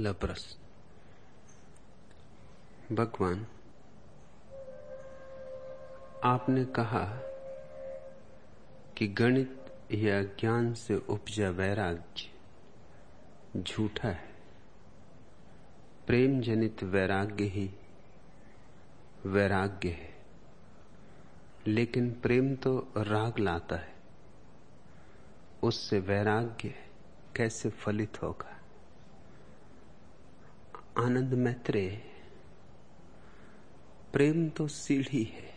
पहला प्रश्न। भगवान, आपने कहा कि गणित या ज्ञान से उपजा वैराग्य झूठा है। प्रेम जनित वैराग्य ही वैराग्य है। लेकिन प्रेम तो राग लाता है। उससे वैराग्य कैसे फलित होगा? आनंद मैत्रे प्रेम तो सीढ़ी है।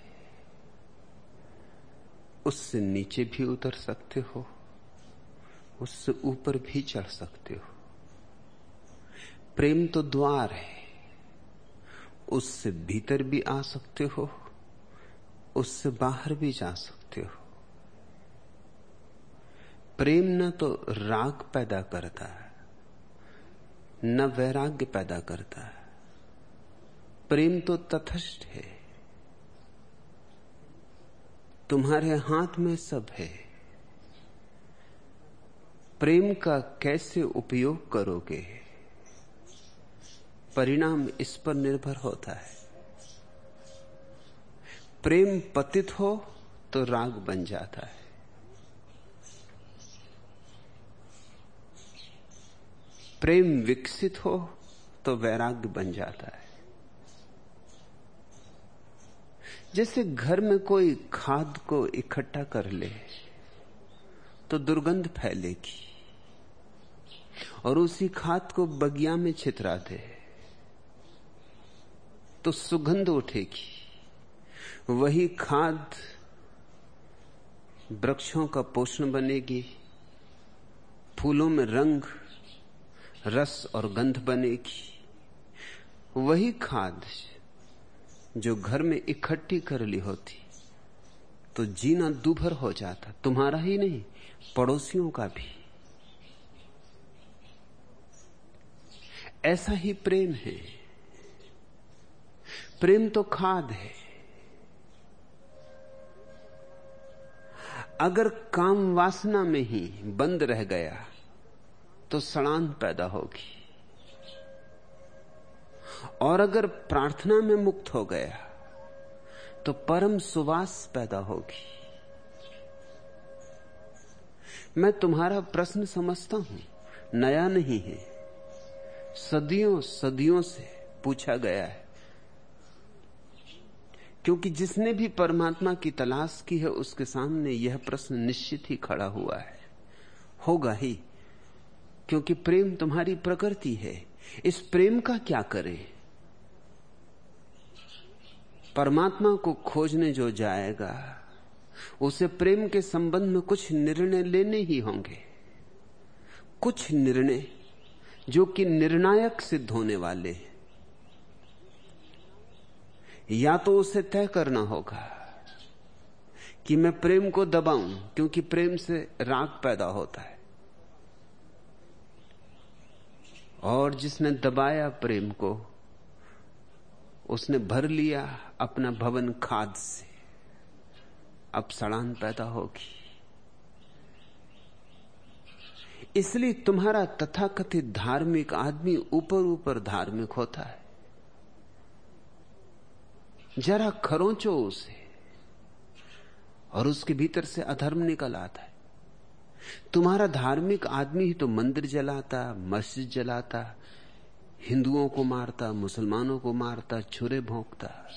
उससे नीचे भी उतर सकते हो, उससे ऊपर भी चढ़ सकते हो। प्रेम तो द्वार है। उससे भीतर भी आ सकते हो, उससे बाहर भी जा सकते हो। प्रेम न तो राग पैदा करता है। न वैराग्य पैदा करता है। प्रेम तो तथस्थ है। तुम्हारे हाथ में सब है। प्रेम का कैसे उपयोग करोगे? परिणाम इस पर निर्भर होता है। प्रेम पतित हो तो राग बन जाता है। प्रेम विकसित हो तो वैराग्य बन जाता है। जैसे घर में कोई खाद को इकट्ठा कर ले तो दुर्गंध फैलेगी, और उसी खाद को बगिया में छितरा दे तो सुगंध उठेगी। वही खाद वृक्षों का पोषण बनेगी, फूलों में रंग रस और गंध बनेगी। वही खाद जो घर में इकट्ठी कर ली होती तो जीना दुभर हो जाता। तुम्हारा ही नहीं, पड़ोसियों का भी। ऐसा ही प्रेम है। प्रेम तो खाद है। अगर काम वासना में ही बंद रह गया तो सड़ान पैदा होगी। और अगर प्रार्थना में मुक्त हो गया तो परम सुवास पैदा होगी। मैं तुम्हारा प्रश्न समझता हूँ। नया नहीं है। सदियों सदियों से पूछा गया है। क्योंकि जिसने भी परमात्मा की तलाश की है, उसके सामने यह प्रश्न निश्चित ही खड़ा हुआ है। होगा ही। क्योंकि प्रेम तुम्हारी प्रकृति है। इस प्रेम का क्या करें? परमात्मा को खोजने जो जाएगा, उसे प्रेम के संबंध में कुछ निर्णय लेने ही होंगे। कुछ निर्णय जो कि निर्णायक सिद्ध होने वाले हैं। या तो उसे तय करना होगा कि मैं प्रेम को दबाऊं, क्योंकि प्रेम से राग पैदा होता है। और जिसने दबाया प्रेम को, उसने भर लिया अपना भवन खाद से। अब सड़ान पैदा होगी। इसलिए तुम्हारा तथाकथित धार्मिक आदमी ऊपर ऊपर धार्मिक होता है। जरा खरोचो उसे और उसके भीतर से अधर्म निकल आता है। तुम्हारा धार्मिक आदमी ही तो मंदिर जलाता, मस्जिद जलाता, हिंदुओं को मारता, मुसलमानों को मारता, छुरे भोंकता,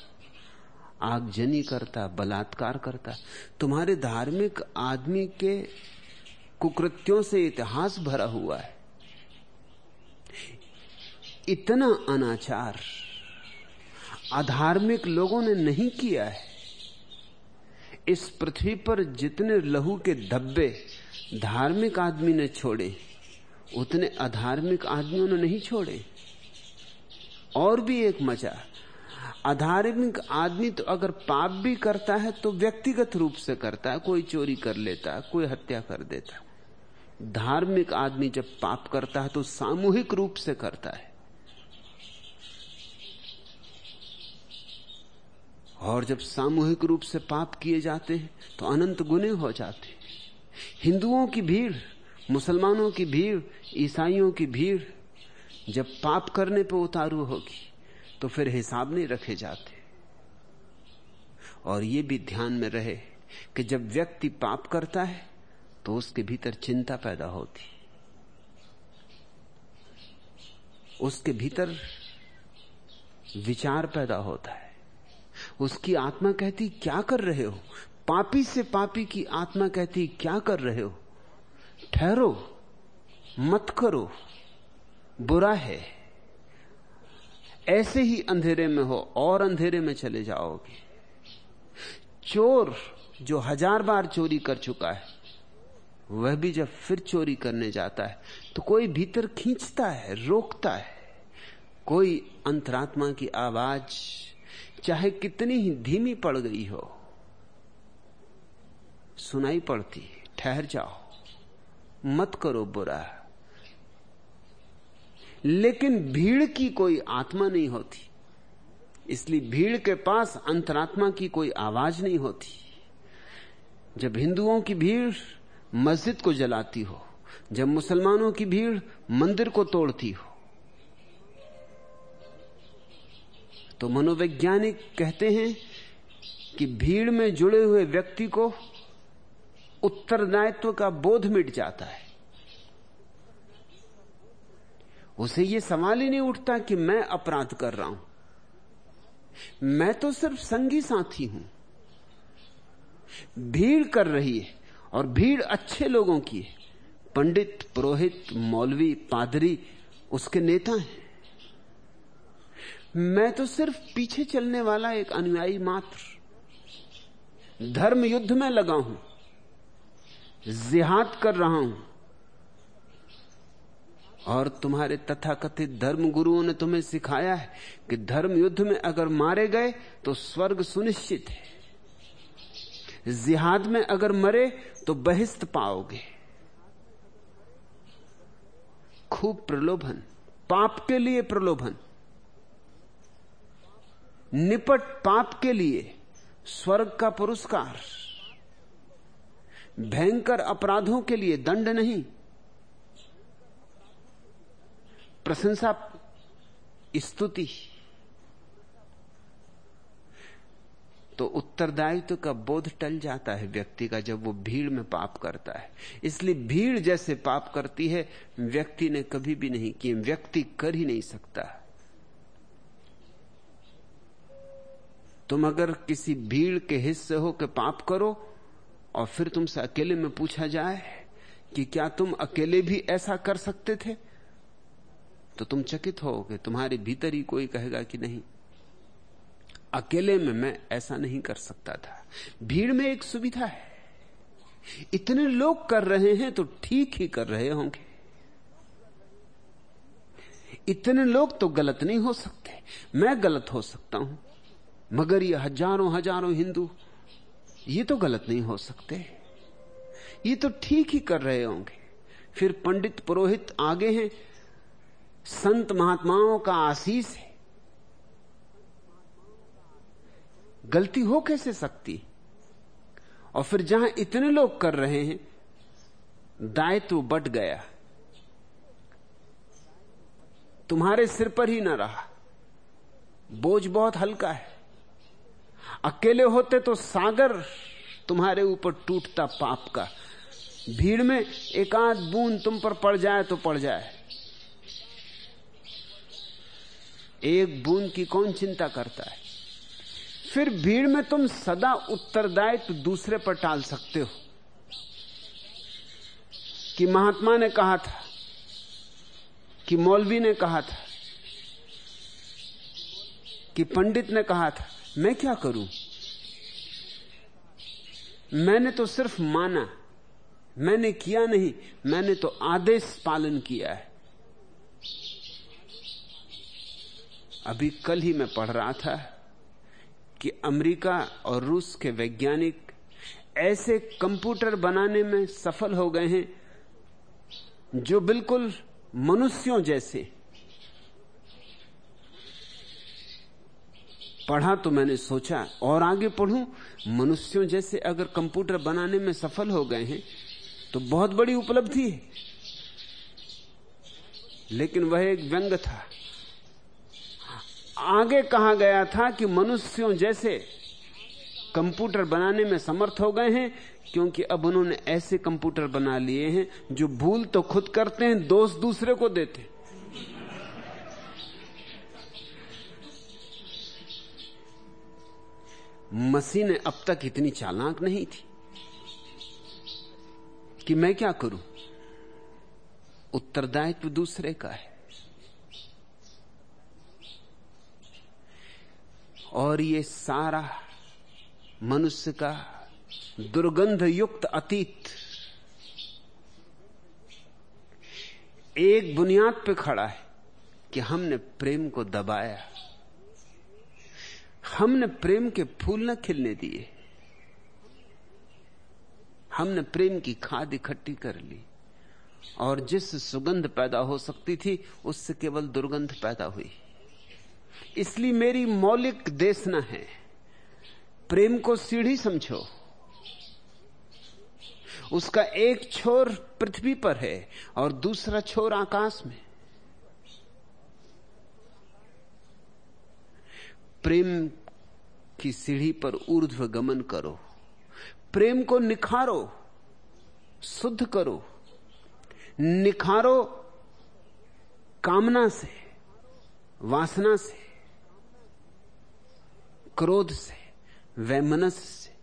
आगजनी करता, बलात्कार करता। तुम्हारे धार्मिक आदमी के कुकृत्यों से इतिहास भरा हुआ है। इतना अनाचार अधार्मिक लोगों ने नहीं किया है। इस पृथ्वी पर जितने लहू के धब्बे धार्मिक आदमी ने छोड़े, उतने अधार्मिक आदमियों ने नहीं छोड़े। और भी एक मज़ा, अधार्मिक आदमी तो अगर पाप भी करता है तो व्यक्तिगत रूप से करता है, कोई चोरी कर लेता है कोई हत्या कर देता। है धार्मिक आदमी जब पाप करता है तो सामूहिक रूप से करता है। और जब सामूहिक रूप से पाप किए जाते हैं तो अनंत गुने हो जाते हिंदुओं की भीड़, मुसलमानों की भीड़, ईसाइयों की भीड़, जब पाप करने पर उतारू होगी तो फिर हिसाब नहीं रखे जाते। और यह भी ध्यान में रहे कि जब व्यक्ति पाप करता है तो उसके भीतर चिंता पैदा होती। उसके भीतर विचार पैदा होता है। उसकी आत्मा कहती, क्या कर रहे हो? पापी से पापी की आत्मा कहती क्या कर रहे हो? ठहरो, मत करो, बुरा है। ऐसे ही अंधेरे में हो और अंधेरे में चले जाओगे। चोर जो हज़ार बार चोरी कर चुका है, वह भी जब फिर चोरी करने जाता है तो कोई भीतर खींचता है, रोकता है। कोई अंतरात्मा की आवाज़, चाहे कितनी ही धीमी पड़ गई हो सुनाई पड़ती ठहर जाओ। मत करो बुरा। लेकिन भीड़ की कोई आत्मा नहीं होती। इसलिए भीड़ के पास अंतरात्मा की कोई आवाज़ नहीं होती। जब हिंदुओं की भीड़ मस्जिद को जलाती हो, जब मुसलमानों की भीड़ मंदिर को तोड़ती हो तो मनोवैज्ञानिक कहते हैं कि भीड़ में जुड़े हुए व्यक्ति को उत्तरदायित्व का बोध मिट जाता है। उसे यह सवाल ही नहीं उठता कि मैं अपराध कर रहा हूँ। मैं तो सिर्फ़ संगी साथी हूँ। भीड़ कर रही है और भीड़ अच्छे लोगों की है। पंडित, पुरोहित, मौलवी, पादरी, उसके नेता हैं। मैं तो सिर्फ़ पीछे चलने वाला एक अनुयायी मात्र। धर्म युद्ध में लगा हूँ। जिहाद कर रहा हूँ। और तुम्हारे तथाकथित धर्म गुरुओं ने तुम्हें सिखाया है कि धर्म युद्ध में अगर मारे गए तो स्वर्ग सुनिश्चित है। जिहाद में अगर मरे तो बहिस्त पाओगे। खूब प्रलोभन, पाप के लिए प्रलोभन। निपट पाप के लिए स्वर्ग का पुरस्कार। भयंकर अपराधों के लिए दंड नहीं। प्रशंसा, स्तुति। तो उत्तरदायित्व का बोध टल जाता है व्यक्ति का जब वो भीड़ में पाप करता है। इसलिए भीड़ जैसे पाप करती है, व्यक्ति ने कभी भी नहीं किए, व्यक्ति कर ही नहीं सकता। तुम अगर किसी भीड़ के हिस्से हो के पाप करो और फिर तुमसे अकेले में पूछा जाए कि क्या तुम अकेले भी ऐसा कर सकते थे? तो तुम चकित होगे। तुम्हारे भीतर ही कोई कहेगा कि नहीं। अकेले में मैं ऐसा नहीं कर सकता था। भीड़ में एक सुविधा है। इतने लोग कर रहे हैं तो ठीक ही कर रहे होंगे। इतने लोग तो गलत नहीं हो सकते। मैं गलत हो सकता हूँ। मगर ये हज़ारों हज़ारों हिंदू ये तो गलत नहीं हो सकते। ये तो ठीक ही कर रहे होंगे। फिर पंडित पुरोहित आगे हैं। संत महात्माओं का आशीष है। गलती हो कैसे सकती? और फिर जहाँ इतने लोग कर रहे हैं, दायित्व बट गया। तुम्हारे सिर पर ही ना रहा। बोझ बहुत हल्का है। अकेले होते तो सागर तुम्हारे ऊपर टूटता पाप का। भीड़ में एक आध बूंद तुम पर पड़ जाए तो पड़ जाए। एक बूंद की कौन चिंता करता है? फिर भीड़ में तुम सदा उत्तरदायित्व दूसरे पर टाल सकते हो। कि महात्मा ने कहा था, कि मौलवी ने कहा था, कि पंडित ने कहा था मैं क्या करूँ? मैंने तो सिर्फ़ माना, मैंने किया नहीं, मैंने तो आदेश पालन किया है। अभी कल ही मैं पढ़ रहा था कि अमेरिका और रूस के वैज्ञानिक ऐसे कंप्यूटर बनाने में सफल हो गए हैं जो बिल्कुल मनुष्यों जैसे पढ़ा तो मैंने सोचा, और आगे पढ़ूं? मनुष्यों जैसे अगर कंप्यूटर बनाने में सफल हो गए हैं तो बहुत बड़ी उपलब्धि है। लेकिन वह एक व्यंग था। आगे कहा गया था कि मनुष्यों जैसे कंप्यूटर बनाने में समर्थ हो गए हैं, क्योंकि अब उन्होंने ऐसे कंप्यूटर बना लिए हैं जो भूल तो खुद करते हैं, दोष दूसरे को देते हैं। मशीनें अब तक इतनी चालाक नहीं थी कि मैं क्या करूँ? उत्तरदायित्व दूसरे का है। और ये सारा मनुष्य का दुर्गंध युक्त अतीत एक बुनियाद पे खड़ा है कि हमने प्रेम को दबाया। हमने प्रेम के फूल न खिलने दिए। हमने प्रेम की खाद इकट्ठी कर ली। और जिस सुगंध पैदा हो सकती थी, उससे केवल दुर्गंध पैदा हुई। इसलिए मेरी मौलिक देशना है, प्रेम को सीढ़ी समझो। उसका एक छोर पृथ्वी पर है और दूसरा छोर आकाश में। प्रेम की सीढ़ी पर ऊर्ध्व गमन करो। प्रेम को निखारो, शुद्ध करो। निखारो कामना से, वासना से, क्रोध से, वैमनस से,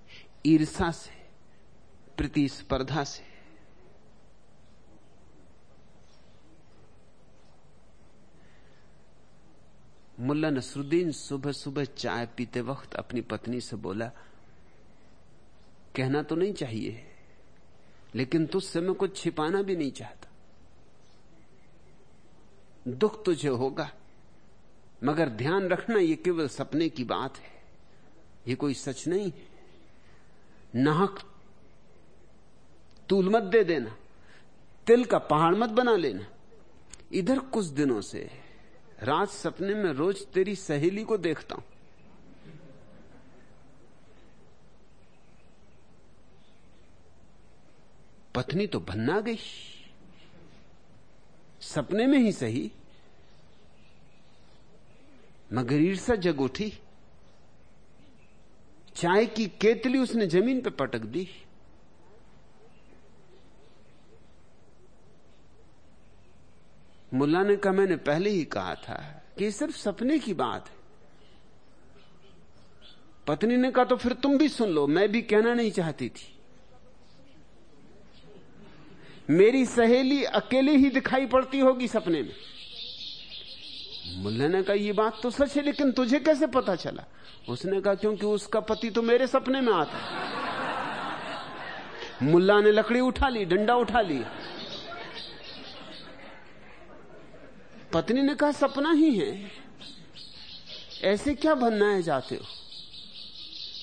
ईर्षा से, प्रतिस्पर्धा से। मुल्ला नसरुद्दीन सुबह सुबह चाय पीते वक्त अपनी पत्नी से बोला, कहना तो नहीं चाहिए, लेकिन तुझसे मैं कुछ छिपाना भी नहीं चाहता। दुख तुझे होगा, मगर ध्यान रखना यह केवल सपने की बात है, ये कोई सच नहीं है। नाहक तूल मत दे देना, तिल का पहाड़ मत बना लेना, इधर कुछ दिनों से। रात सपने में रोज तेरी सहेली को देखता हूँ। पत्नी तो भन्ना गई। सपने में ही सही। मगर ईर्षा जग उठी। चाय की केतली उसने ज़मीन पर पटक दी। मुल्ला ने कहा, मैंने पहले ही कहा था कि सिर्फ़ सपने की बात है। पत्नी ने कहा तो फिर तुम भी सुन लो, मैं भी कहना नहीं चाहती थी। मेरी सहेली अकेले ही दिखाई पड़ती होगी सपने में। मुल्ला ने कहा यह बात तो सच है, लेकिन तुझे कैसे पता चला? उसने कहा, क्योंकि उसका पति तो मेरे सपने में आता मुल्ला ने लकड़ी उठा ली, डंडा उठा लिया पत्नी ने कहा, सपना ही है। ऐसे क्या बनना है जाते हो?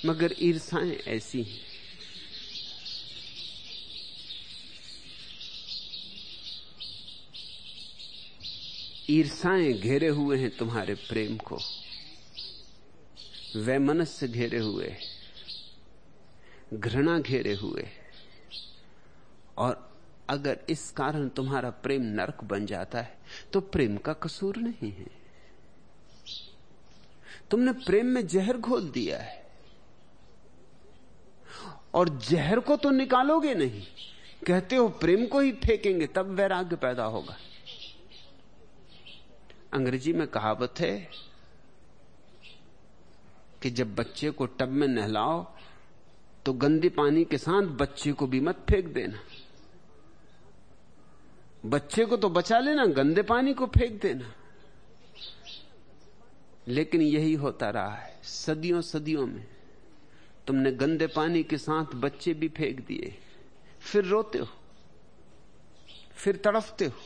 मगर ईर्षाएँ ऐसी हैं। ईर्षाएँ घेरे हुए हैं तुम्हारे प्रेम को। वैमनस्य घेरे हुए घृणा घेरे हुए और अगर इस कारण तुम्हारा प्रेम नरक बन जाता है तो प्रेम का कसूर नहीं है। तुमने प्रेम में जहर घोल दिया है। और जहर को तो निकालोगे नहीं। कहते हो, प्रेम को ही फेंकेंगे, तब वैराग्य पैदा होगा। अंग्रेज़ी में कहावत है कि जब बच्चे को टब में नहलाओ तो गंदे पानी के साथ बच्चे को भी मत फेंक देना। बच्चे को तो बचा लेना, गंदे पानी को फेंक देना। लेकिन यही होता रहा है, सदियों सदियों में। तुमने गंदे पानी के साथ बच्चे भी फेंक दिए। फिर रोते हो, फिर तड़फते हो।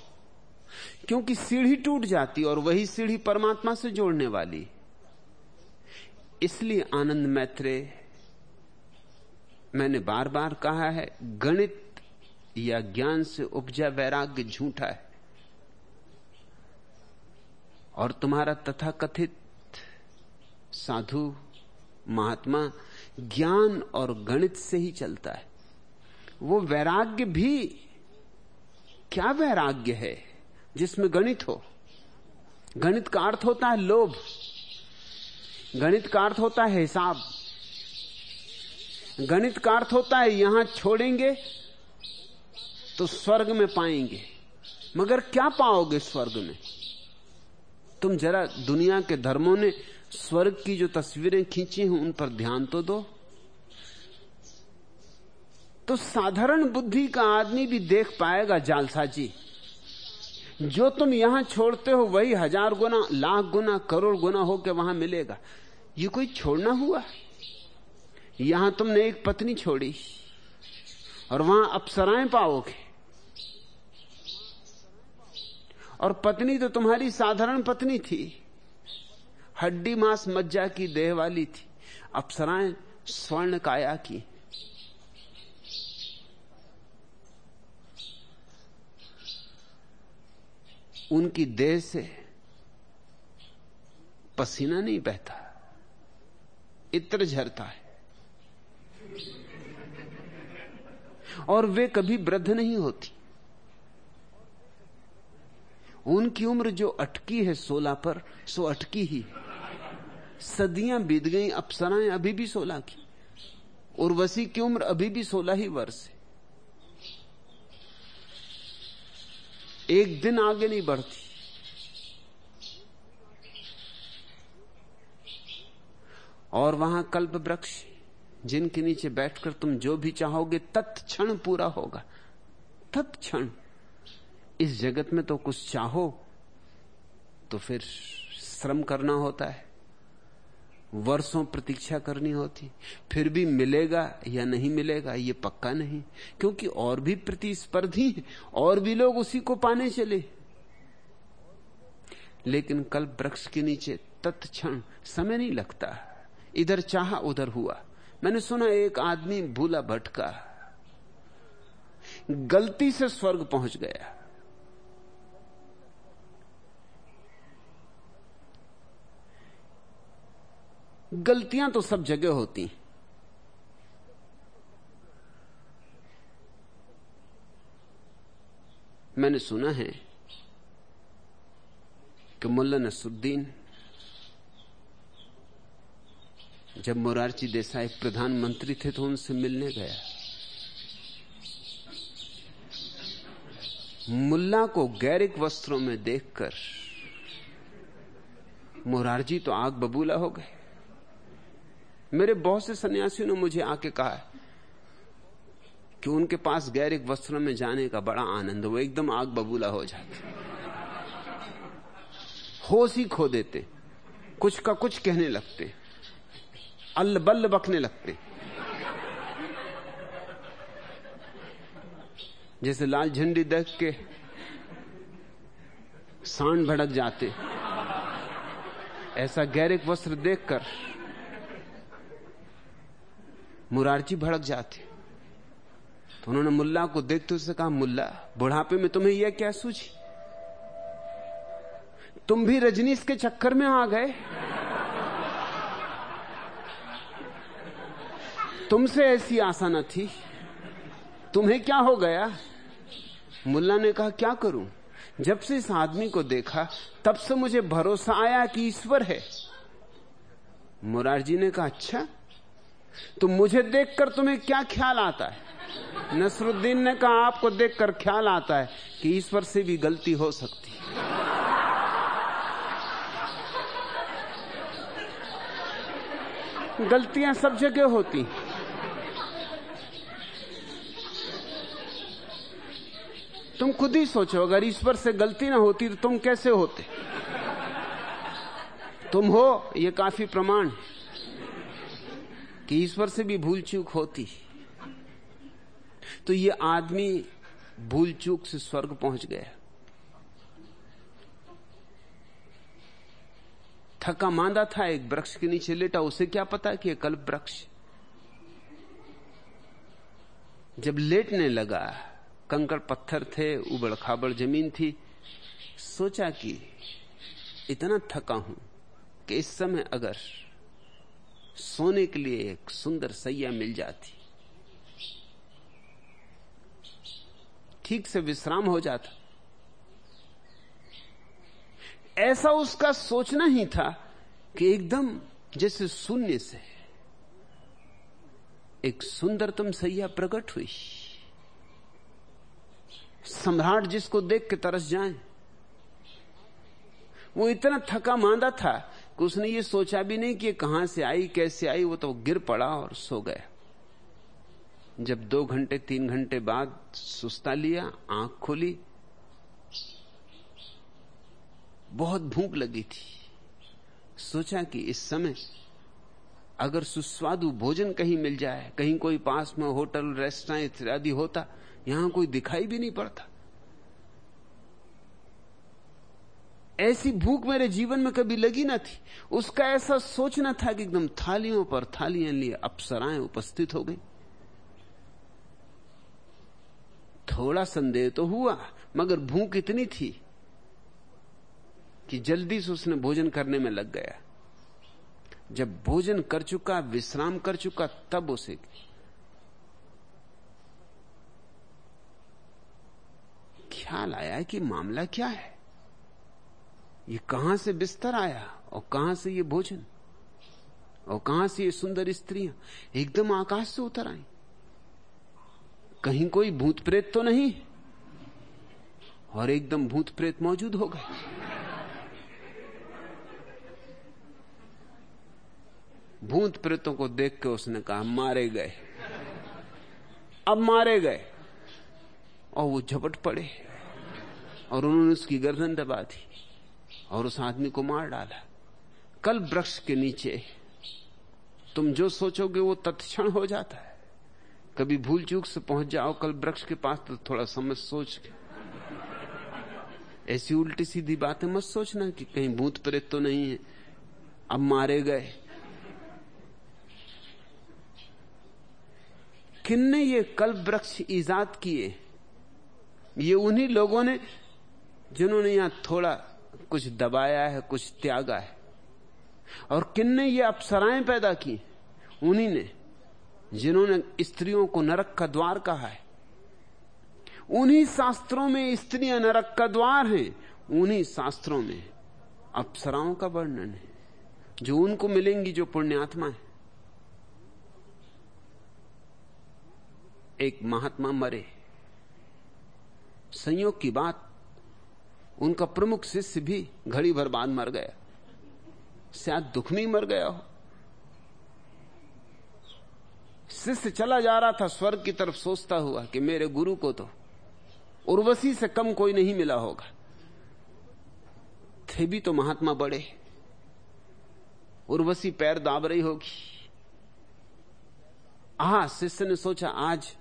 क्योंकि सीढ़ी टूट जाती और वही सीढ़ी परमात्मा से जोड़ने वाली। इसलिए आनंद मैत्रे मैंने बार बार कहा है, गणित या ज्ञान से उपजा वैराग्य झूठा है। और तुम्हारा तथाकथित साधु महात्मा ज्ञान और गणित से ही चलता है। वो वैराग्य भी क्या वैराग्य है जिसमें गणित हो? गणित का अर्थ होता है लोभ। गणित का अर्थ होता है हिसाब। गणित का अर्थ होता है यहाँ छोड़ेंगे तो स्वर्ग में पाएँगे। मगर क्या पाओगे स्वर्ग में? तुम जरा दुनिया के धर्मों ने स्वर्ग की जो तस्वीरें खींची हैं, उन पर ध्यान तो दो। तो साधारण बुद्धि का आदमी भी देख पाएगा जालसाजी जो। तुम यहाँ छोड़ते हो, वही हज़ार गुना, लाख गुना, करोड़ गुना होकर वहाँ मिलेगा। ये कोई छोड़ना हुआ? यहाँ तुमने एक पत्नी छोड़ी, और वहाँ अप्सराएँ पाओगे। और पत्नी तो तुम्हारी साधारण पत्नी थी। हड्डी मांस मज्जा की देह वाली थी। अप्सराएँ स्वर्ण काया की। उनकी देह से पसीना नहीं बहता। इत्र झरता है। और वे कभी वृद्ध नहीं होती। उनकी उम्र जो अटकी है सोलह पर, सो अटकी ही सदियाँ बीत गई अप्सराएँ अभी भी सोलह की। उर्वशी की उम्र अभी भी सोलह ही वर्ष है। एक दिन आगे नहीं बढ़ती। और वहाँ कल्प वृक्ष, जिनके नीचे बैठकर तुम जो भी चाहोगे, तत्क्षण पूरा होगा। तत्क्षण। इस जगत में तो कुछ चाहो तो फिर श्रम करना होता है। वर्षों प्रतीक्षा करनी होती। फिर भी मिलेगा या नहीं मिलेगा, ये पक्का नहीं। क्योंकि और भी प्रतिस्पर्धी हैं, और भी लोग उसी को पाने चले। लेकिन कल वृक्ष के नीचे तत्क्षण समय नहीं लगता। इधर चाहा, उधर हुआ। मैंने सुना एक आदमी भूला भटका। गलती से स्वर्ग पहुँच गया। गलतियाँ तो सब जगह होती मैंने सुना है कि मुल्ला नसुद्दीन जब मोरारजी देसाई प्रधानमंत्री थे तो उनसे मिलने गया। मुल्ला को गैरिक वस्त्रों में देखकर मोरारजी तो आग बबूला हो गए। मेरे बहुत से सन्यासियों ने मुझे आके कहा है कि उनके पास गैरिक वस्त्रों में जाने का बड़ा आनंद, वो एकदम आग बबूला हो जाते। होश ही खो देते, कुछ का कुछ कहने लगते, अल्ल बल्ल बकने लगते। जैसे लाल झंडी देख के सांड भड़क जाते, ऐसा गैरिक वस्त्र देखकर मुरारजी भड़क जाते। तो उन्होंने मुल्ला को देखते उससे कहा, मुल्ला, बुढ़ापे में तुम्हें यह क्या सूझी? तुम भी रजनीश के चक्कर में आ गए। तुमसे ऐसी आशा न थी। तुम्हें क्या हो गया? मुल्ला ने कहा, क्या करूँ? जब से इस आदमी को देखा, तब से मुझे भरोसा आया कि ईश्वर है। मुरारजी ने कहा अच्छा तो मुझे देखकर तुम्हें क्या ख्याल आता है? नसरुद्दीन ने कहा, आपको देखकर ख्याल आता है कि ईश्वर से भी गलती हो सकती है। गलतियाँ सब जगह होती तुम खुद ही सोचो, अगर ईश्वर से गलती ना होती तो तुम कैसे होते? तुम हो, ये काफ़ी प्रमाण है। कि ईश्वर से भी भूल चूक होती तो ये आदमी भूल चूक से स्वर्ग पहुँच गया। थका मांदा था एक वृक्ष के नीचे लेटा, उसे क्या पता कि कल्प वृक्ष। जब लेटने लगा, कंकड़ पत्थर थे, उबड़ खाबड़ ज़मीन थी, सोचा कि इतना थका हूँ कि इस समय अगर सोने के लिए एक सुंदर सैया मिल जाती। ठीक से विश्राम हो जाता। ऐसा उसका सोचना ही था कि एकदम जैसे शून्य से एक सुंदरतम सैया प्रकट हुई। सम्राट जिसको देख के तरस जाए, वो इतना थका मांदा था उसने ये सोचा भी नहीं कि कहाँ से आई, कैसे आई, वो तो गिर पड़ा और सो गया जब दो घंटे, तीन घंटे बाद सुस्ता लिया, आँख खोली, बहुत भूख लगी थी। सोचा कि इस समय अगर सुस्वादु भोजन कहीं मिल जाए, कहीं कोई पास में होटल, रेस्टोरेंट इत्यादि होता, यहाँ कोई दिखाई भी नहीं पड़ता। ऐसी भूख मेरे जीवन में कभी लगी ना थी। उसका ऐसा सोचना था कि एकदम थालियों पर थालियाँ लिए अप्सराएँ उपस्थित हो गई। थोड़ा संदेह तो हुआ, मगर भूख इतनी थी कि जल्दी से उसने भोजन करने में लग गया। जब भोजन कर चुका, विश्राम कर चुका, तब उसे ख्याल आया कि मामला क्या है। ये कहाँ से बिस्तर आया और कहाँ से ये भोजन? और कहाँ से ये सुंदर स्त्रियाँ? एकदम आकाश से उतर आई। कहीं कोई भूत प्रेत तो नहीं? और एकदम भूत प्रेत मौजूद हो गए। भूत प्रेतों को देख के उसने कहा, मारे गए। अब मारे गए। और वो झपट पड़े। और उन्होंने उसकी गर्दन दबा दी। और उस आदमी को मार डाला। कल वृक्ष के नीचे तुम जो सोचोगे वो तत्क्षण हो जाता है। कभी भूल चूक से पहुँच जाओ, कल वृक्ष के पास तो थोड़ा समझ सोच के। ऐसी उल्टी सीधी बातें मत सोचना कि कहीं भूत प्रेत तो नहीं है। अब मारे गए। किन्ने ये कल्प वृक्ष ईजाद किए? ये उन्हीं लोगों ने जिन्होंने यहाँ थोड़ा कुछ दबाया है, कुछ त्यागा है। और किन्ने ये अप्सराएँ पैदा की उन्हीं ने, जिन्होंने स्त्रियों को नरक का द्वार कहा है। उन्हीं शास्त्रों में स्त्रियाँ नरक का द्वार हैं। उन्हीं शास्त्रों में अप्सराओं का वर्णन है, जो उनको मिलेंगी जो पुण्यात्मा है। एक महात्मा मरे। संयोग की बात उनका प्रमुख शिष्य भी घड़ी भर बाद मर गया। शायद दुख में मर गया हो। शिष्य चला जा रहा था, स्वर्ग की तरफ़ सोचता हुआ कि मेरे गुरु को तो उर्वशी से कम कोई नहीं मिला होगा। थे भी तो महात्मा बड़े। उर्वशी पैर दाब रही होगी। आ शिष्य ने सोचा, आज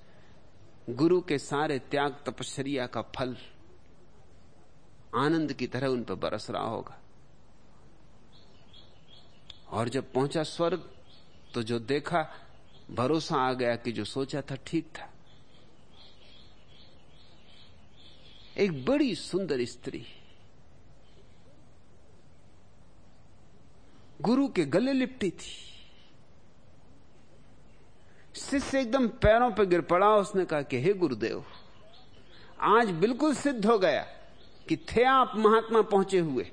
गुरु के सारे त्याग तपश्चर्या का फल आनंद की तरह उन पर बरस रहा होगा। और जब पहुँचा स्वर्ग तो जो देखा, भरोसा आ गया कि जो सोचा था ठीक था। एक बड़ी सुंदर स्त्री। गुरु के गले लिपटी थी। शिष्य एकदम पैरों पर गिर पड़ा, उसने कहा कि, हे गुरुदेव, आज बिल्कुल सिद्ध हो गया। कि थे आप महात्मा पहुँचे हुए?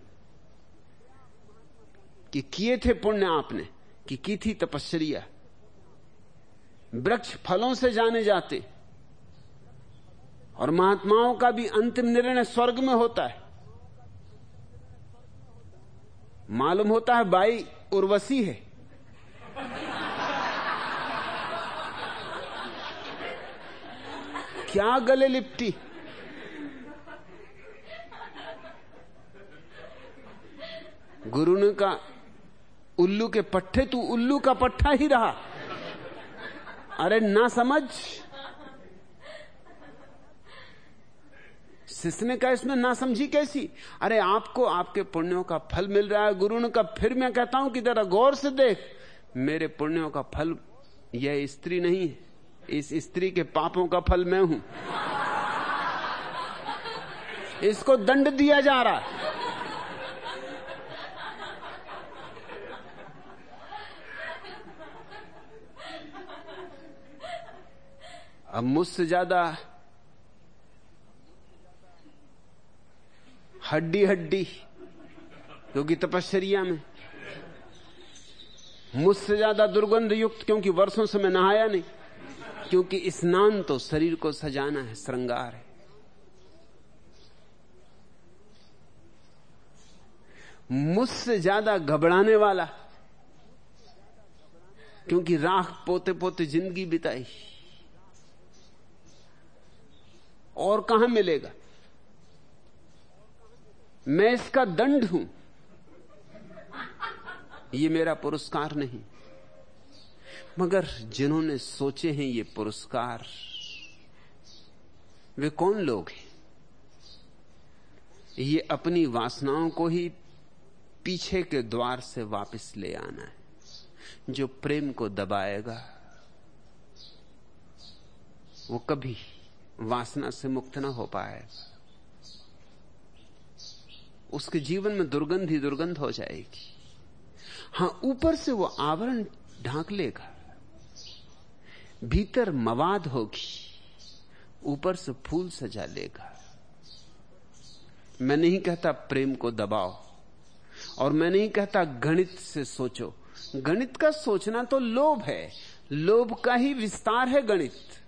कि किए थे पुण्य आपने? कि की थी तपस्या? वृक्ष फलों से जाने जाते। और महात्माओं का भी अंतिम निर्णय स्वर्ग में होता है। मालूम होता है बाई उर्वशी है। क्या गले लिपटी? गुरु ने कहा, उल्लू के पट्टे तू उल्लू का पट्टा ही रहा। अरे ना समझ। शिष्य ने कहा, इसमें ना समझी कैसी? अरे आपको आपके पुण्यों का फल मिल रहा है, गुरु ने कहा, फिर मैं कहता हूँ कि जरा गौर से देख, मेरे पुण्यों का फल, यह स्त्री नहीं है, इस स्त्री के पापों का फल मैं हूँ। इसको दंड दिया जा रहा है। अब मुझसे ज़्यादा हड्डी हड्डी क्योंकि तपश्चर्या में। मुझसे ज़्यादा दुर्गंध युक्त क्योंकि वर्षों से मैं नहाया नहीं। क्योंकि स्नान तो शरीर को सजाना है, श्रृंगार है। मुझसे ज़्यादा घबराने वाला क्योंकि राख पोते पोते ज़िंदगी बिताई। और कहाँ मिलेगा? मैं इसका दंड हूँ। ये मेरा पुरस्कार नहीं। मगर जिन्होंने सोचे हैं ये पुरस्कार, वे कौन लोग हैं? ये अपनी वासनाओं को ही पीछे के द्वार से वापस ले आना है, जो प्रेम को दबाएगा, वो कभी वासना से मुक्त ना हो पाएगा उसके जीवन में दुर्गंध ही दुर्गंध हो जाएगी। हाँ, ऊपर से वो आवरण ढांक लेगा। भीतर मवाद होगी। ऊपर से फूल सजा लेगा। मैं नहीं कहता प्रेम को दबाओ, और मैं नहीं कहता गणित से सोचो। गणित का सोचना तो लोभ है। लोभ का ही विस्तार है गणित।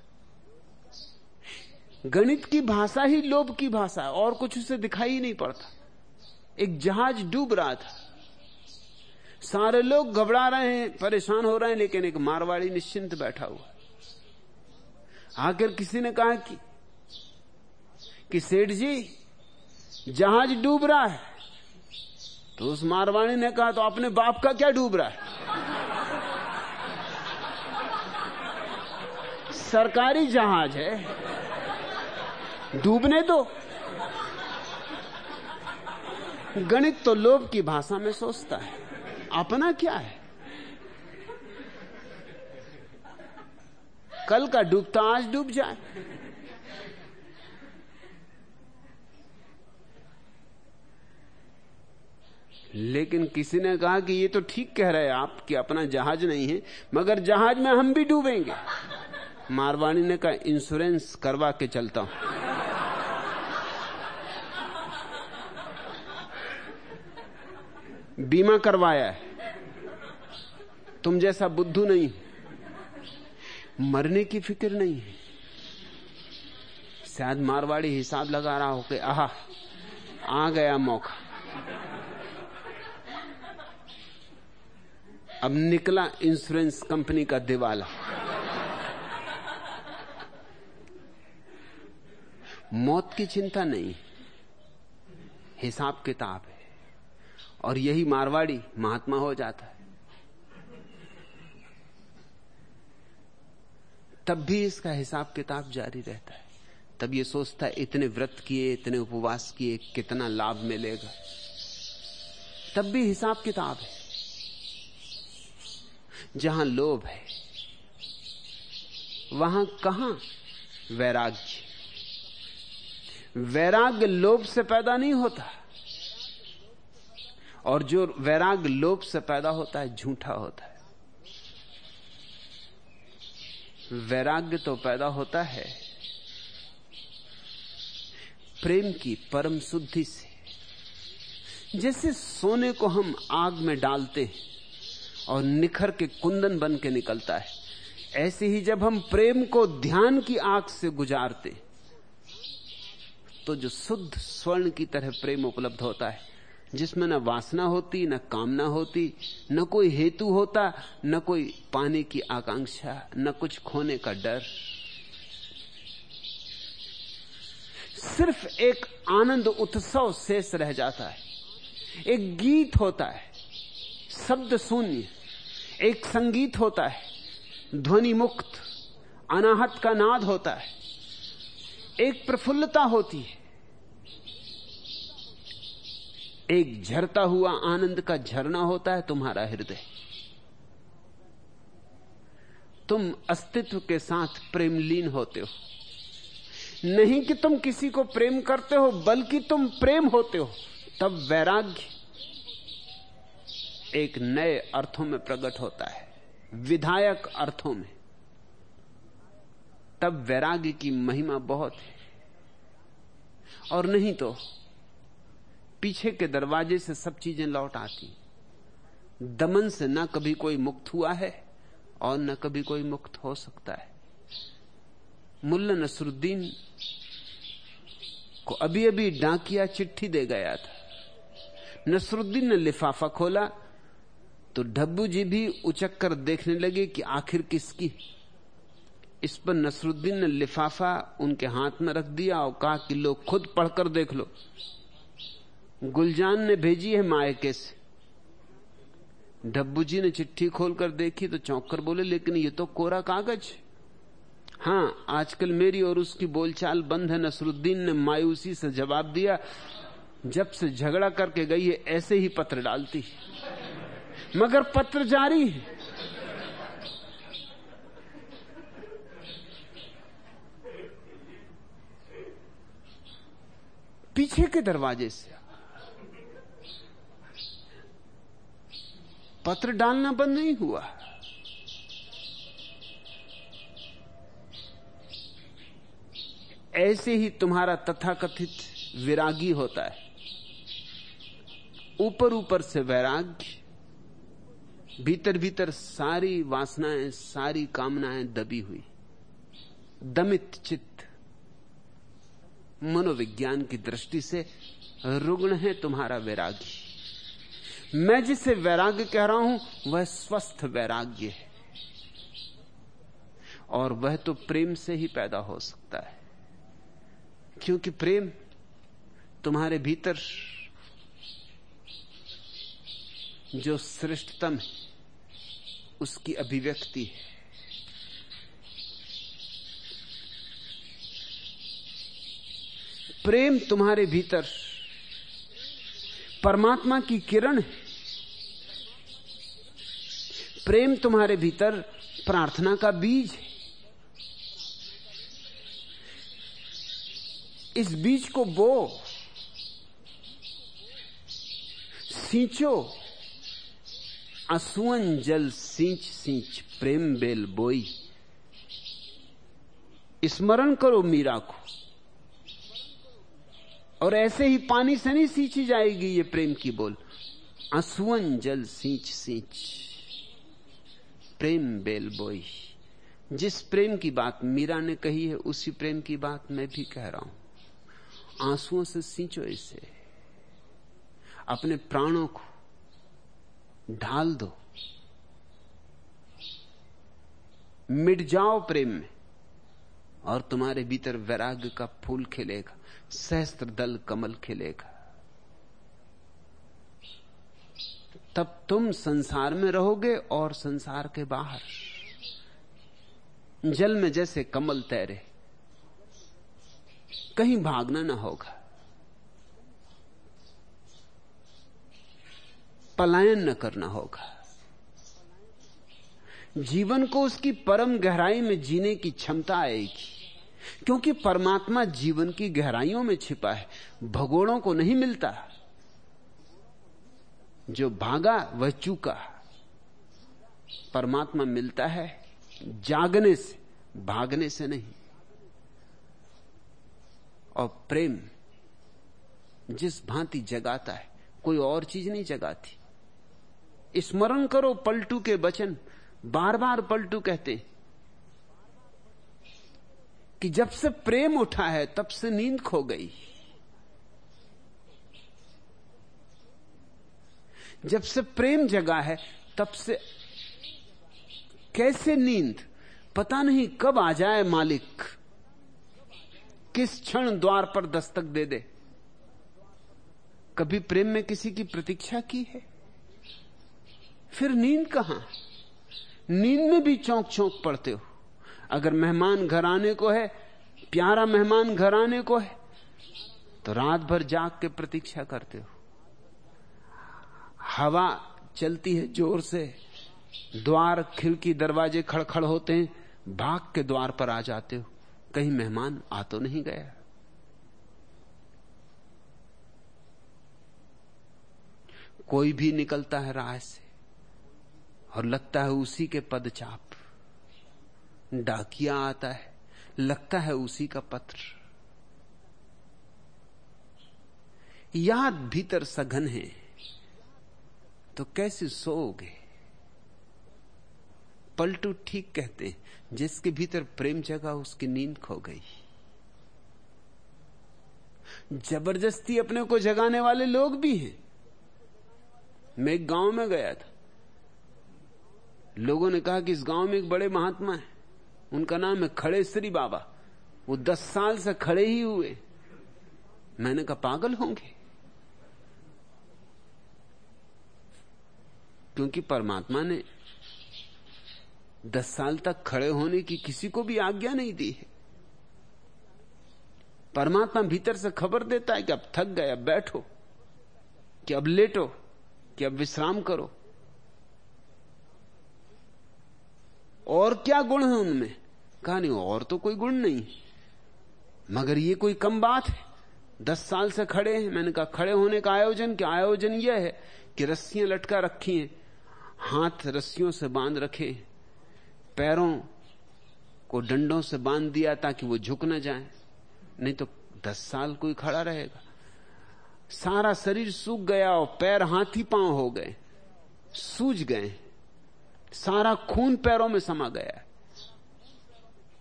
गणित की भाषा ही लोभ की भाषा है, और कुछ उसे दिखाई नहीं पड़ता। एक जहाज़ डूब रहा था। सारे लोग घबरा रहे हैं, परेशान हो रहे हैं, लेकिन एक मारवाड़ी निश्चिंत बैठा हुआ। आखिर किसी ने कहा कि कि सेठ जी, जहाज़ डूब रहा है। तो उस मारवाड़ी ने कहा तो अपने बाप का क्या डूब रहा है? सरकारी जहाज़ है। डूबने दो। गणित तो लोभ की भाषा में सोचता है। अपना क्या है? कल का डूबता, आज डूब जाए। लेकिन किसी ने कहा कि ये तो ठीक कह रहे हैं आप कि अपना जहाज़ नहीं है, मगर जहाज़ में हम भी डूबेंगे। मारवाणी ने कहा इंश्योरेंस करवा के चलता हूँ. बीमा करवाया है। तुम जैसा बुद्धू नहीं मरने की फ़िक्र नहीं है। शायद मारवाड़ी हिसाब लगा रहा हो कि, आह, आ गया मौका। अब निकला इंश्योरेंस कंपनी का दिवाला। मौत की चिंता नहीं, हिसाब किताब है। और यही मारवाड़ी महात्मा हो जाता है। तब भी इसका हिसाब किताब जारी रहता है। तब ये सोचता है, इतने व्रत किए, इतने उपवास किए, कितना लाभ मिलेगा। तब भी हिसाब किताब है। जहाँ लोभ है, वहाँ कहाँ वैराग्य? वैराग्य लोभ से पैदा नहीं होता। और जो वैराग्य लोभ से पैदा होता है, झूठा होता है। वैराग्य तो पैदा होता है प्रेम की परम शुद्धि से। जैसे सोने को हम आग में डालते हैं और निखर के कुंदन बन के निकलता है, ऐसे ही जब हम प्रेम को ध्यान की आग से गुजारते तो जो शुद्ध स्वर्ण की तरह प्रेम उपलब्ध होता है, जिसमें न वासना होती, न कामना होती, न कोई हेतु होता, न कोई पाने की आकांक्षा, न कुछ खोने का डर। सिर्फ़ एक आनंद उत्सव शेष रह जाता है। एक गीत होता है, शब्द शून्य। एक संगीत होता है, ध्वनि मुक्त, अनाहत का नाद होता है। एक प्रफुल्लता होती है। एक झरता हुआ आनंद का झरना होता है तुम्हारा हृदय। तुम अस्तित्व के साथ प्रेमलीन होते हो। नहीं कि तुम किसी को प्रेम करते हो, बल्कि तुम प्रेम होते हो। तब वैराग्य एक नए अर्थों में प्रकट होता है। विधायक अर्थों में। तब वैराग्य की महिमा बहुत है। और नहीं तो पीछे के दरवाजे से सब चीज़ें लौट आती। दमन से ना कभी कोई मुक्त हुआ है और न कभी कोई मुक्त हो सकता है। मुल्ला नसरुद्दीन को अभी अभी डाकिया चिट्ठी दे गया था। नसरुद्दीन ने लिफाफा खोला तो डब्बू जी भी उचक कर देखने लगे कि आखिर किसकी इस पर नसरुद्दीन ने लिफाफा उनके हाथ में रख दिया और कहा कि लोग खुद पढ़कर देख लो। गुलजान ने भेजी है मायके से। डब्बू जी ने चिट्ठी खोलकर देखी तो चौंक कर बोले, लेकिन ये तो कोरा कागज़। हाँ, आजकल मेरी और उसकी बोलचाल बंद है। नसरुद्दीन ने मायूसी से जवाब दिया, जब से झगड़ा करके गई है, ऐसे ही पत्र डालती। मगर पत्र जारी है। पीछे के दरवाजे से। पत्र डालना बंद नहीं हुआ। ऐसे ही तुम्हारा तथाकथित विरागी होता है। ऊपर ऊपर से वैराग्य, भीतर भीतर सारी वासनाएँ, सारी कामनाएँ दबी हुई। दमित चित्त मनोविज्ञान की दृष्टि से रुग्ण है तुम्हारा वैरागी मैं जिसे वैराग्य कह रहा हूँ, वह स्वस्थ वैराग्य है। और वह तो प्रेम से ही पैदा हो सकता है। क्योंकि प्रेम तुम्हारे भीतर जो श्रेष्ठतम है, उसकी अभिव्यक्ति है। प्रेम तुम्हारे भीतर। परमात्मा की किरण है। प्रेम तुम्हारे भीतर, प्रार्थना का बीज है। इस बीज को बो। सींचो। असुअन जल सींच सींच, प्रेम बेल बोई। स्मरण करो मीरा को। और ऐसे ही पानी से नहीं सींची जाएगी ये प्रेम की बोल। असुअन जल सींच सींच। प्रेम बेल बोई। जिस प्रेम की बात मीरा ने कही है, उसी प्रेम की बात मैं भी कह रहा हूँ। आंसुओं से सींचो इसे। अपने प्राणों को ढाल दो। मिट जाओ प्रेम में, और तुम्हारे भीतर वैराग्य का फूल खिलेगा। सहस्त्र दल कमल खिलेगा। तब तुम संसार में रहोगे और संसार के बाहर। जल में जैसे कमल तैरे, कहीं भागना ना होगा। पलायन न करना होगा। जीवन को उसकी परम गहराई में जीने की क्षमता आएगी। क्योंकि परमात्मा जीवन की गहराइयों में छिपा है, भगोड़ों को नहीं मिलता। जो भागा, वह चूका। परमात्मा मिलता है जागने से, भागने से नहीं। और प्रेम, जिस भांति जगाता है, कोई और चीज़ नहीं जगाती। स्मरण करो पलटू के वचन बार बार पलटू कहते हैं। कि जब से प्रेम उठा है, तब से नींद खो गई। जब से प्रेम जगा है, तब से कैसे नींद? पता नहीं कब आ जाए मालिक। किस क्षण द्वार पर दस्तक दे दे। कभी प्रेम में किसी की प्रतीक्षा की है? फिर नींद कहाँ? नींद में भी चौंक चौंक पड़ते हो। अगर मेहमान घर आने को है, प्यारा मेहमान घर आने को है तो रात भर जाग के प्रतीक्षा करते हो। हवा चलती है ज़ोर से, द्वार खिड़की दरवाजे खड़खड़ होते हैं, भाग के द्वार पर आ जाते हो। कहीं मेहमान आ तो नहीं गया। कोई भी निकलता है राह से, और लगता है उसी के पदचाप डाकिया आता है, लगता है उसी का पत्र। याद भीतर सघन है तो कैसे सोओगे? पलटू ठीक कहते हैं, जिसके भीतर प्रेम जगा उसकी नींद खो गई। ज़बरदस्ती अपने को जगाने वाले लोग भी हैं। मैं एक गाँव में गया था। लोगों ने कहा कि इस गाँव में एक बड़े महात्मा है। उनका नाम है खड़े श्री बाबा। वो दस साल से खड़े ही हुए। मैंने कहा, पागल होंगे? क्योंकि परमात्मा ने दस साल तक खड़े होने की किसी को भी आज्ञा नहीं दी है। परमात्मा भीतर से खबर देता है कि अब थक गए, अब बैठो, कि अब लेटो, कि अब विश्राम करो। और क्या गुण है उनमें? कहा नहीं, और तो कोई गुण नहीं। मगर ये कोई कम बात है। दस साल से खड़े हैं। मैंने कहा, खड़े होने का आयोजन, क्या आयोजन यह है कि रस्सियाँ लटका रखी हैं, हाथ रस्सियों से बाँध रखे पैरों को डंडों से बाँध दिया ताकि वो झुक न जाए। नहीं तो दस साल कोई खड़ा रहेगा। सारा शरीर सूख गया और पैर हाथी पाँव हो गए सूज गए। सारा खून पैरों में समा गया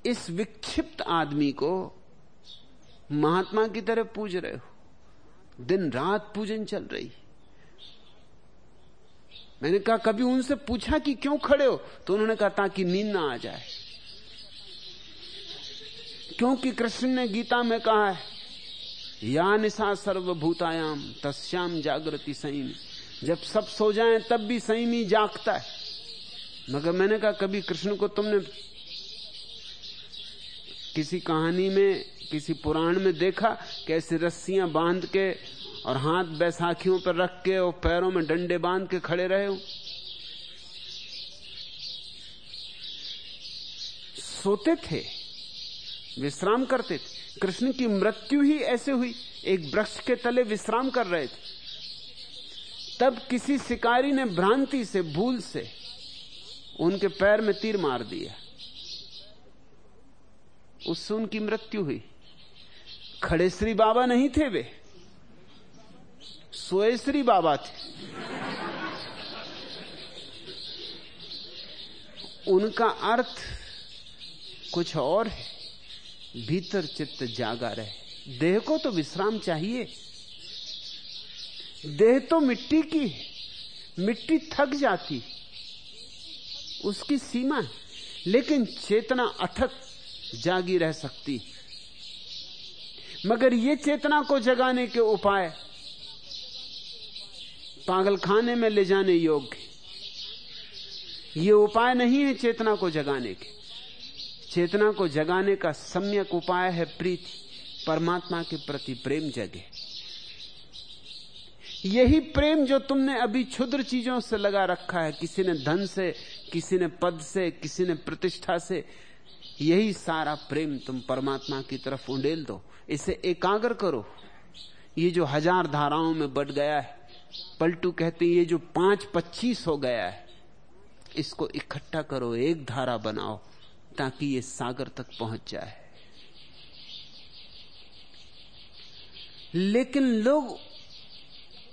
इस विक्षिप्त आदमी को महात्मा की तरह पूज रहे हो। दिन रात पूजन चल रही। मैंने कहा, कभी उनसे पूछा कि क्यों खड़े हो? तो उन्होंने कहा, ताकि नींद ना आ जाए। क्योंकि कृष्ण ने गीता में कहा है, या निशा सर्वभूतायाम तस्याम जागृति संयमी जब सब सो जाएँ, तब भी संयमी जागता है। मगर मैंने कहा, कभी कृष्ण को तुमने किसी कहानी में, किसी पुराण में देखा कैसे रस्सियाँ बाँध के और हाथ बैसाखियों पर रख के और पैरों में डंडे बाँध के खड़े रहे हो? सोते थे, विश्राम करते थे। कृष्ण की मृत्यु ही ऐसे हुई। एक वृक्ष के तले विश्राम कर रहे थे। तब किसी शिकारी ने भ्रांति से, भूल से उनके पैर में तीर मार दिया। उससे उनकी मृत्यु हुई। खड़े श्री बाबा नहीं थे वे। सोए श्री बाबा थे। उनका अर्थ कुछ और है। भीतर चित्त जागा रहे। देह को तो विश्राम चाहिए। देह तो मिट्टी की है। मिट्टी थक जाती उसकी सीमा है। लेकिन चेतना अथक जागी रह सकती। मगर ये चेतना को जगाने के उपाय, पागलखाने में ले जाने योग्य। ये उपाय नहीं है चेतना को जगाने के। चेतना को जगाने का सम्यक उपाय है प्रीति, परमात्मा के प्रति प्रेम जगे। यही प्रेम जो तुमने अभी क्षुद्र चीज़ों से लगा रखा है, किसी ने धन से, किसी ने पद से, किसी ने प्रतिष्ठा से यही सारा प्रेम तुम परमात्मा की तरफ़ उंडेल दो। इसे एकाग्र करो। ये जो हज़ार धाराओं में बट गया है, पलटू कहते हैं ये जो पाँच पच्चीस हो गया है, इसको इकट्ठा करो, एक धारा बनाओ, ताकि ये सागर तक पहुँच जाए। लेकिन लोग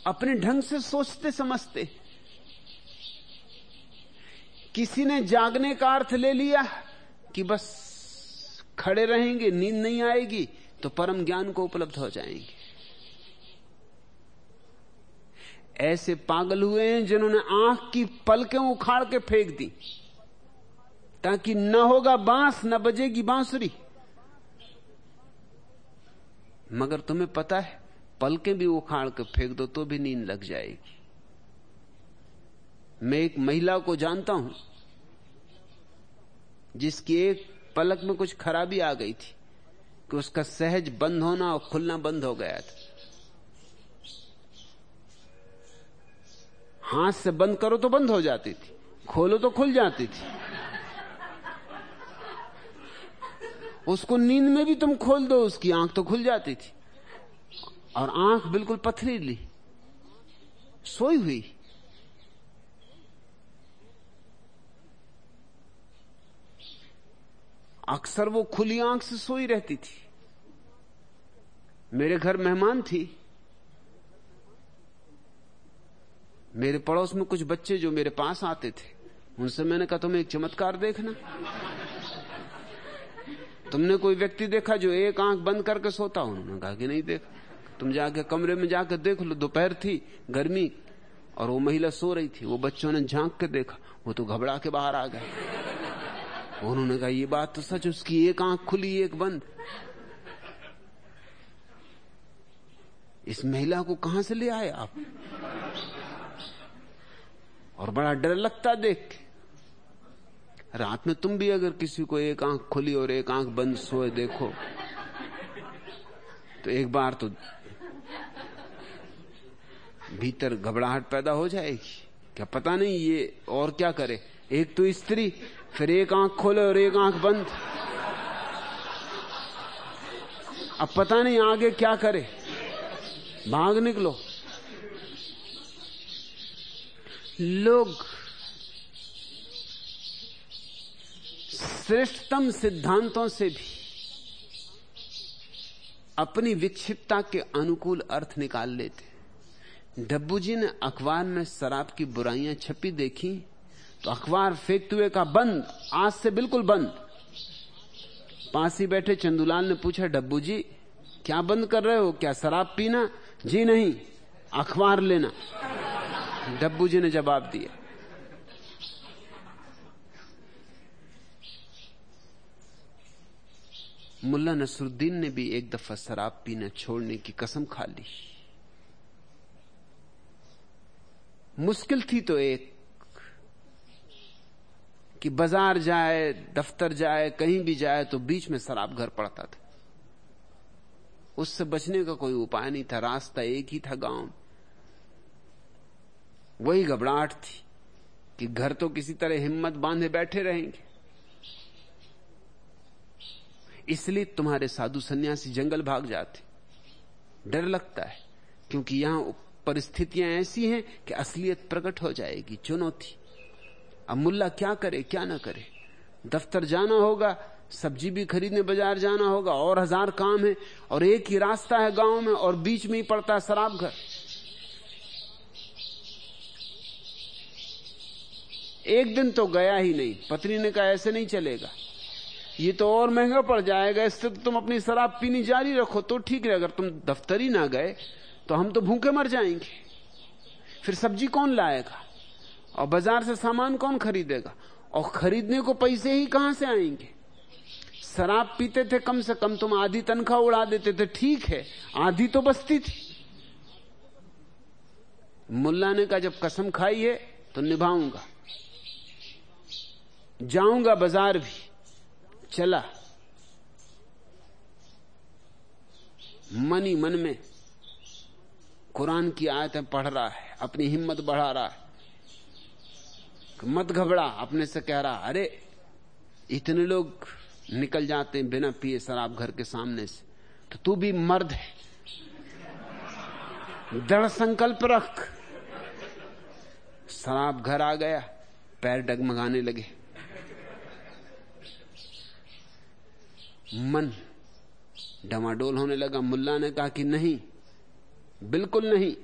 अपने ढंग से सोचते समझते, किसी ने जागने का अर्थ ले लिया कि बस खड़े रहेंगे, नींद नहीं आएगी तो परम ज्ञान को उपलब्ध हो जाएँगे। ऐसे पागल हुए हैं जिन्होंने आँख की पलकें उखाड़ के फेंक दी, ताकि न होगा बाँस, न बजेगी बांसुरी। मगर तुम्हें पता है, पलकें भी उखाड़ के फेंक दो तो भी नींद लग जाएगी। मैं एक महिला को जानता हूँ जिसकी एक पलक में कुछ खराबी आ गई थी कि उसका सहज बंद होना और खुलना बंद हो गया था। हाथ से बंद करो तो बंद हो जाती थी, खोलो तो खुल जाती थी। उसको नींद में भी तुम खोल दो, उसकी आँख तो खुल जाती थी। और आँख बिल्कुल पथरीली, सोई हुई। अक्सर वो खुली आँख से सोई रहती थी। मेरे घर मेहमान थी। मेरे पड़ोस में कुछ बच्चे जो मेरे पास आते थे। उनसे मैंने कहा तुम्हें एक चमत्कार देखना। तुमने कोई व्यक्ति देखा जो एक आँख बंद करके सोता उन्होंने कहा कि नहीं देखा। तुम जाके कमरे में जाकर देख लो, दोपहर थी, गर्मी, और वो महिला सो रही थी। वो बच्चों ने झाँक के देखा। वो तो घबरा के बाहर आ गए। उन्होंने कहा, ये बात तो सच, उसकी एक आँख खुली, एक बंद. इस महिला को कहाँ से ले आए आप? और बड़ा डर लगता देख रात में तुम भी अगर किसी को एक आँख खुली और एक आँख बंद सोए देखो तो एक बार तो भीतर घबराहट पैदा हो जाएगी। क्या पता नहीं ये और क्या करे। एक तो स्त्री फिर एक आँख खोले और एक आँख बंद। अब पता नहीं आगे क्या करे। भाग निकलो। लोग श्रेष्ठतम सिद्धांतों से भी अपनी विक्षिप्तता के अनुकूल अर्थ निकाल लेते। डब्बू जी ने अखबार में शराब की बुराइयाँ छपी देखी। तो अखबार फेंकते हुए का बंद, आज से बिल्कुल बंद। पास ही बैठे चंदूलाल ने पूछा, डब्बू जी, क्या बंद कर रहे हो? क्या शराब पीना? जी नहीं, अखबार लेना। डब्बू जी ने जवाब दिया। मुल्ला नसरुद्दीन ने भी एक दफ़ा शराब पीना छोड़ने की कसम खा ली। मुश्किल थी तो एक कि बाज़ार जाए, दफ्तर जाए, कहीं भी जाए तो बीच में शराब घर पड़ता था। उससे बचने का कोई उपाय नहीं था। रास्ता एक ही था गाँव वही घबराहट थी कि घर तो किसी तरह हिम्मत बांधे बैठे रहेंगे। इसलिए तुम्हारे साधु सन्यासी जंगल भाग जाते। डर लगता है, क्योंकि यहाँ परिस्थितियाँ ऐसी हैं कि असलियत प्रकट हो जाएगी, चुनौती। अब मुल्ला क्या करे, क्या ना करे? दफ्तर जाना होगा, सब्ज़ी भी खरीदने बाज़ार जाना होगा, और हज़ार काम है, और एक ही रास्ता है गाँव में, और बीच में ही पड़ता है शराब घर। एक दिन तो गया ही नहीं, पत्नी ने कहा, ऐसे नहीं चलेगा। ये तो और महँगा पड़ जाएगा, इससे तो तुम अपनी शराब पीनी जारी रखो तो ठीक है, अगर तुम दफ्तर ही ना गए तो हम तो भूखे मर जाएँगे। फिर सब्ज़ी कौन लाएगा? और बाज़ार से सामान कौन खरीदेगा? और खरीदने को पैसे ही कहाँ से आएँगे? शराब पीते थे कम से कम, तुम आधी तनख्वाह उड़ा देते थे, ठीक है, आधी तो बचती थी। मुल्ला ने कहा, जब कसम खाई है तो निभाऊँगा। जाऊँगा बाज़ार भी, चला। मन ही मन में कुरान की आयतें पढ़ रहा है, अपनी हिम्मत बढ़ा रहा है। मत घबरा, अपने से कह रहा, अरे, इतने लोग निकल जाते हैं बिना पिए शराब घर के सामने से तो तू भी मर्द है। दृढ़ संकल्प रख। शराब घर आ गया, पैर डगमगाने लगे। मन डमाडोल होने लगा। मुल्ला ने कहा कि नहीं, बिल्कुल नहीं।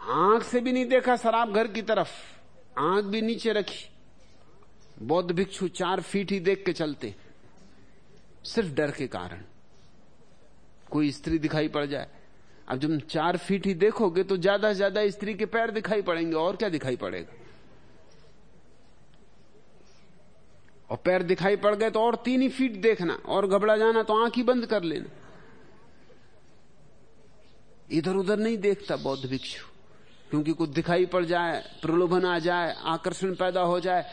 आँख से भी नहीं देखा शराब घर की तरफ़। आँख भी नीचे रखी। बौद्ध भिक्षु चार फीट ही देख के चलते। सिर्फ़ डर के कारण। कोई स्त्री दिखाई पड़ जाए। अब जब चार फीट ही देखोगे तो ज़्यादा से ज़्यादा स्त्री के पैर दिखाई पड़ेंगे, और क्या दिखाई पड़ेगा? और पैर दिखाई पड़ गए तो और तीन ही फीट देखना, और घबरा जाना तो आँख ही बंद कर लेना। इधर उधर नहीं देखता बौद्ध भिक्षु। क्योंकि कुछ दिखाई पड़ जाए, प्रलोभन आ जाए, आकर्षण पैदा हो जाए,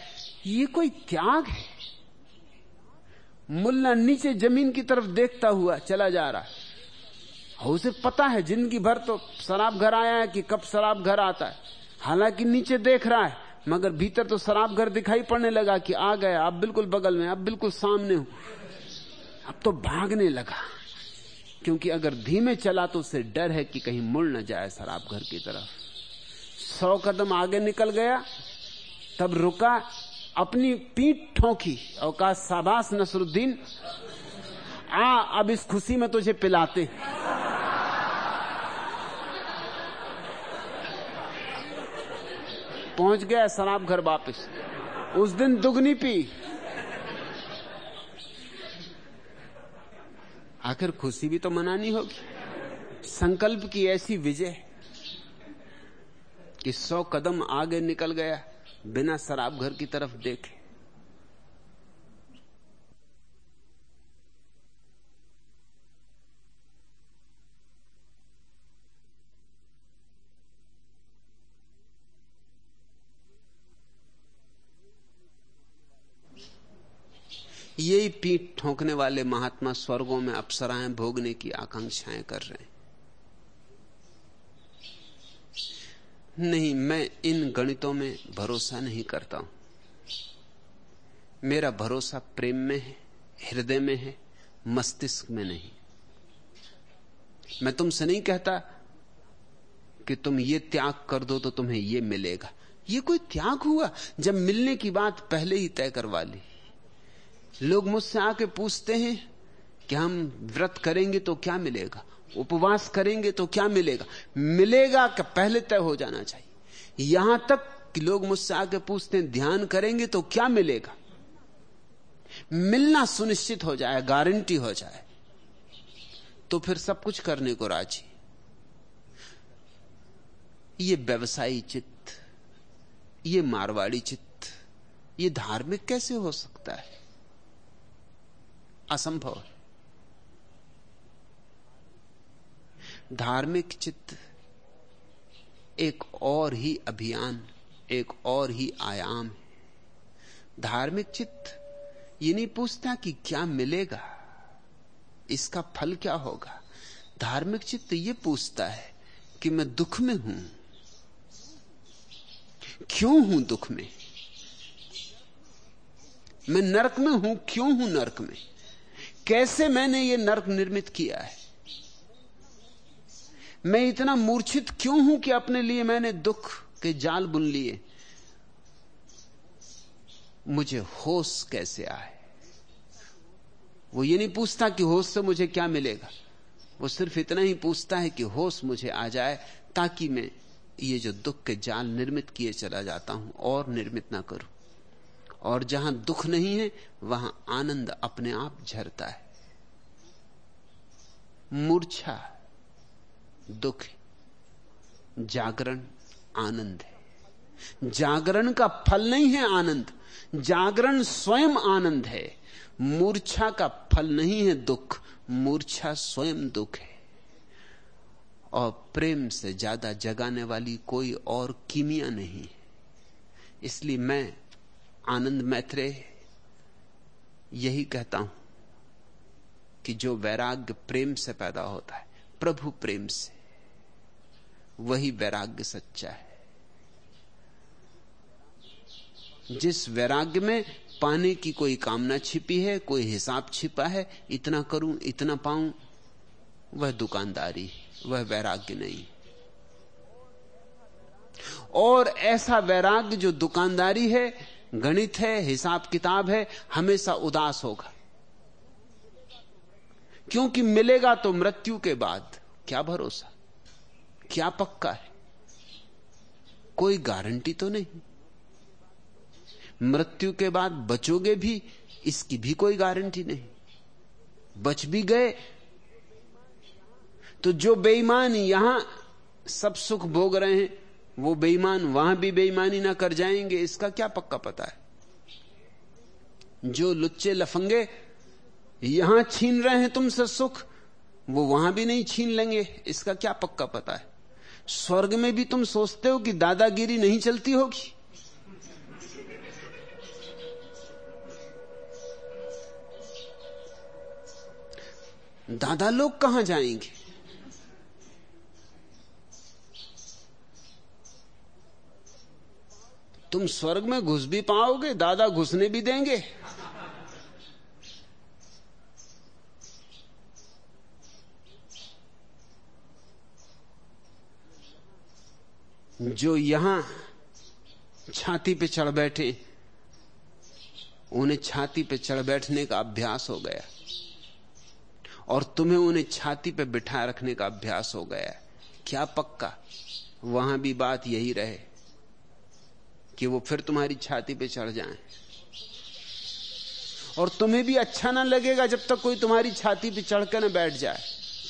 ये कोई त्याग है? मुल्ला नीचे ज़मीन की तरफ़ देखता हुआ चला जा रहा है। उसे पता है, ज़िंदगी भर तो शराब घर आया है कि कब शराब घर आता है। हालाँकि नीचे देख रहा है, मगर भीतर तो शराब घर दिखाई पड़ने लगा कि आ गया, अब बिल्कुल बगल में, अब बिल्कुल सामने हूँ। अब तो भागने लगा। क्योंकि अगर धीमे चला तो उसे डर है कि कहीं मुड़ न जाए शराब घर की तरफ़। सौ कदम आगे निकल गया, तब रुका, अपनी पीठ ठोंकी और कहा साबास नसरुद्दीन, आ, अब इस खुशी में तुझे पिलाते पहुँच गया शराब घर वापस। उस दिन दुगनी पी। आखिर खुशी भी तो मनानी होगी। संकल्प की ऐसी विजय। कि सौ कदम आगे निकल गया, बिना शराब घर की तरफ़ देखे। यही पीठ ठोंकने वाले महात्मा स्वर्गों में अप्सराएँ भोगने की आकांक्षाएँ कर रहे हैं। नहीं, मैं इन गणितों में भरोसा नहीं करता हूँ। मेरा भरोसा प्रेम में है, हृदय में है, मस्तिष्क में नहीं। मैं तुमसे नहीं कहता कि तुम ये त्याग कर दो तो तुम्हें ये मिलेगा। ये कोई त्याग हुआ जब मिलने की बात पहले ही तय करवा ली। लोग मुझसे आके पूछते हैं कि हम व्रत करेंगे तो क्या मिलेगा? उपवास करेंगे तो क्या मिलेगा? मिलेगा कि पहले तय हो जाना चाहिए। यहाँ तक कि लोग मुझसे आके पूछते हैं, ध्यान करेंगे तो क्या मिलेगा? मिलना सुनिश्चित हो जाए, गारंटी हो जाए तो फिर सब कुछ करने को राज़ी। ये व्यवसायी चित्त, ये मारवाड़ी चित्त, ये धार्मिक कैसे हो सकता है? असंभव है। धार्मिक चित्त एक और ही अभियान, एक और ही आयाम है। धार्मिक चित्त ये नहीं पूछता कि क्या मिलेगा, इसका फल क्या होगा। धार्मिक चित्त ये पूछता है कि मैं दुख में हूँ। क्यों हूँ दुख में? मैं नरक में हूँ, क्यों हूँ नरक में? कैसे मैंने ये नरक निर्मित किया है? मैं इतना मूर्छित क्यों हूँ कि अपने लिए मैंने दुख के जाल बुन लिए? मुझे होश कैसे आए? वो ये नहीं पूछता कि होश से मुझे क्या मिलेगा। वो सिर्फ़ इतना ही पूछता है कि होश मुझे आ जाए ताकि मैं ये जो दुख के जाल निर्मित किए चला जाता हूँ और निर्मित ना करूँ। और जहाँ दुख नहीं है, वहाँ आनंद अपने आप झरता है। मूर्छा दुख है, जागरण आनंद है। जागरण का फल नहीं है आनंद, जागरण स्वयं आनंद है। मूर्छा का फल नहीं है दुख, मूर्छा स्वयं दुख है। और प्रेम से ज़्यादा जगाने वाली कोई और कीमिया नहीं है। इसलिए मैं आनंद मैत्रे यही कहता हूँ कि जो वैराग्य प्रेम से पैदा होता है प्रभु प्रेम से। वही वैराग्य सच्चा है। जिस वैराग्य में पाने की कोई कामना छिपी है, कोई हिसाब छिपा है, इतना करूँ, इतना पाऊँ, वह दुकानदारी वह वैराग्य नहीं। और ऐसा वैराग्य जो दुकानदारी है, गणित है, हिसाब किताब है, हमेशा उदास होगा। क्योंकि मिलेगा तो मृत्यु के बाद क्या भरोसा? क्या पक्का है? कोई गारंटी तो नहीं। मृत्यु के बाद बचोगे भी, इसकी भी कोई गारंटी नहीं। बच भी गए तो जो बेईमान यहाँ सब सुख भोग रहे हैं, वो बेईमान वहाँ भी बेईमानी ना कर जाएँगे, इसका क्या पक्का पता है? जो लुच्चे लफंगे यहाँ छीन रहे हैं तुमसे सुख। वो वहाँ भी नहीं छीन लेंगे, इसका क्या पक्का पता है? स्वर्ग में भी तुम सोचते हो कि दादागिरी नहीं चलती होगी? दादा लोग कहाँ जाएँगे? तुम स्वर्ग में घुस भी पाओगे, दादा घुसने भी देंगे। जो यहाँ छाती पे चढ़ बैठे, उन्हें छाती पे चढ़ बैठने का अभ्यास हो गया। और तुम्हें उन्हें छाती पे बिठा रखने का अभ्यास हो गया। क्या पक्का? वहाँ भी बात यही रहे कि वो फिर तुम्हारी छाती पे चढ़ जाएँ। और तुम्हें भी अच्छा ना लगेगा जब तक कोई तुम्हारी छाती पे चढ़ कर ना बैठ जाए।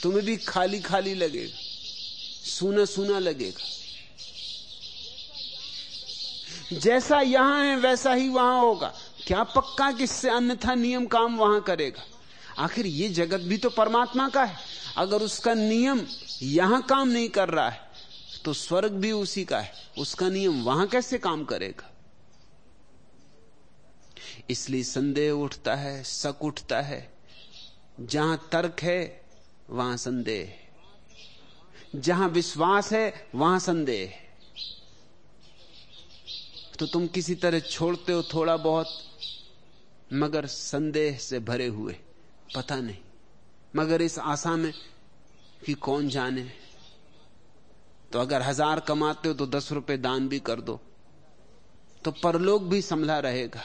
तुम्हें भी खाली खाली लगेगा सूना सूना लगेगा। जैसा यहाँ है, वैसा ही वहाँ होगा। क्या पक्का किससे अन्यथा नियम काम वहाँ करेगा? आखिर ये जगत भी तो परमात्मा का है। अगर उसका नियम यहाँ काम नहीं कर रहा है तो स्वर्ग भी उसी का है। उसका नियम वहाँ कैसे काम करेगा? इसलिए संदेह उठता है, शक उठता है। जहाँ तर्क है, वहाँ संदेह जहाँ विश्वास है, वहाँ संदेह तो तुम किसी तरह छोड़ते हो थोड़ा बहुत, मगर संदेह से भरे हुए, पता नहीं। मगर इस आशा में कि कौन जाने। तो अगर हज़ार कमाते हो तो दस रुपए दान भी कर दो। तो परलोक भी संभला रहेगा।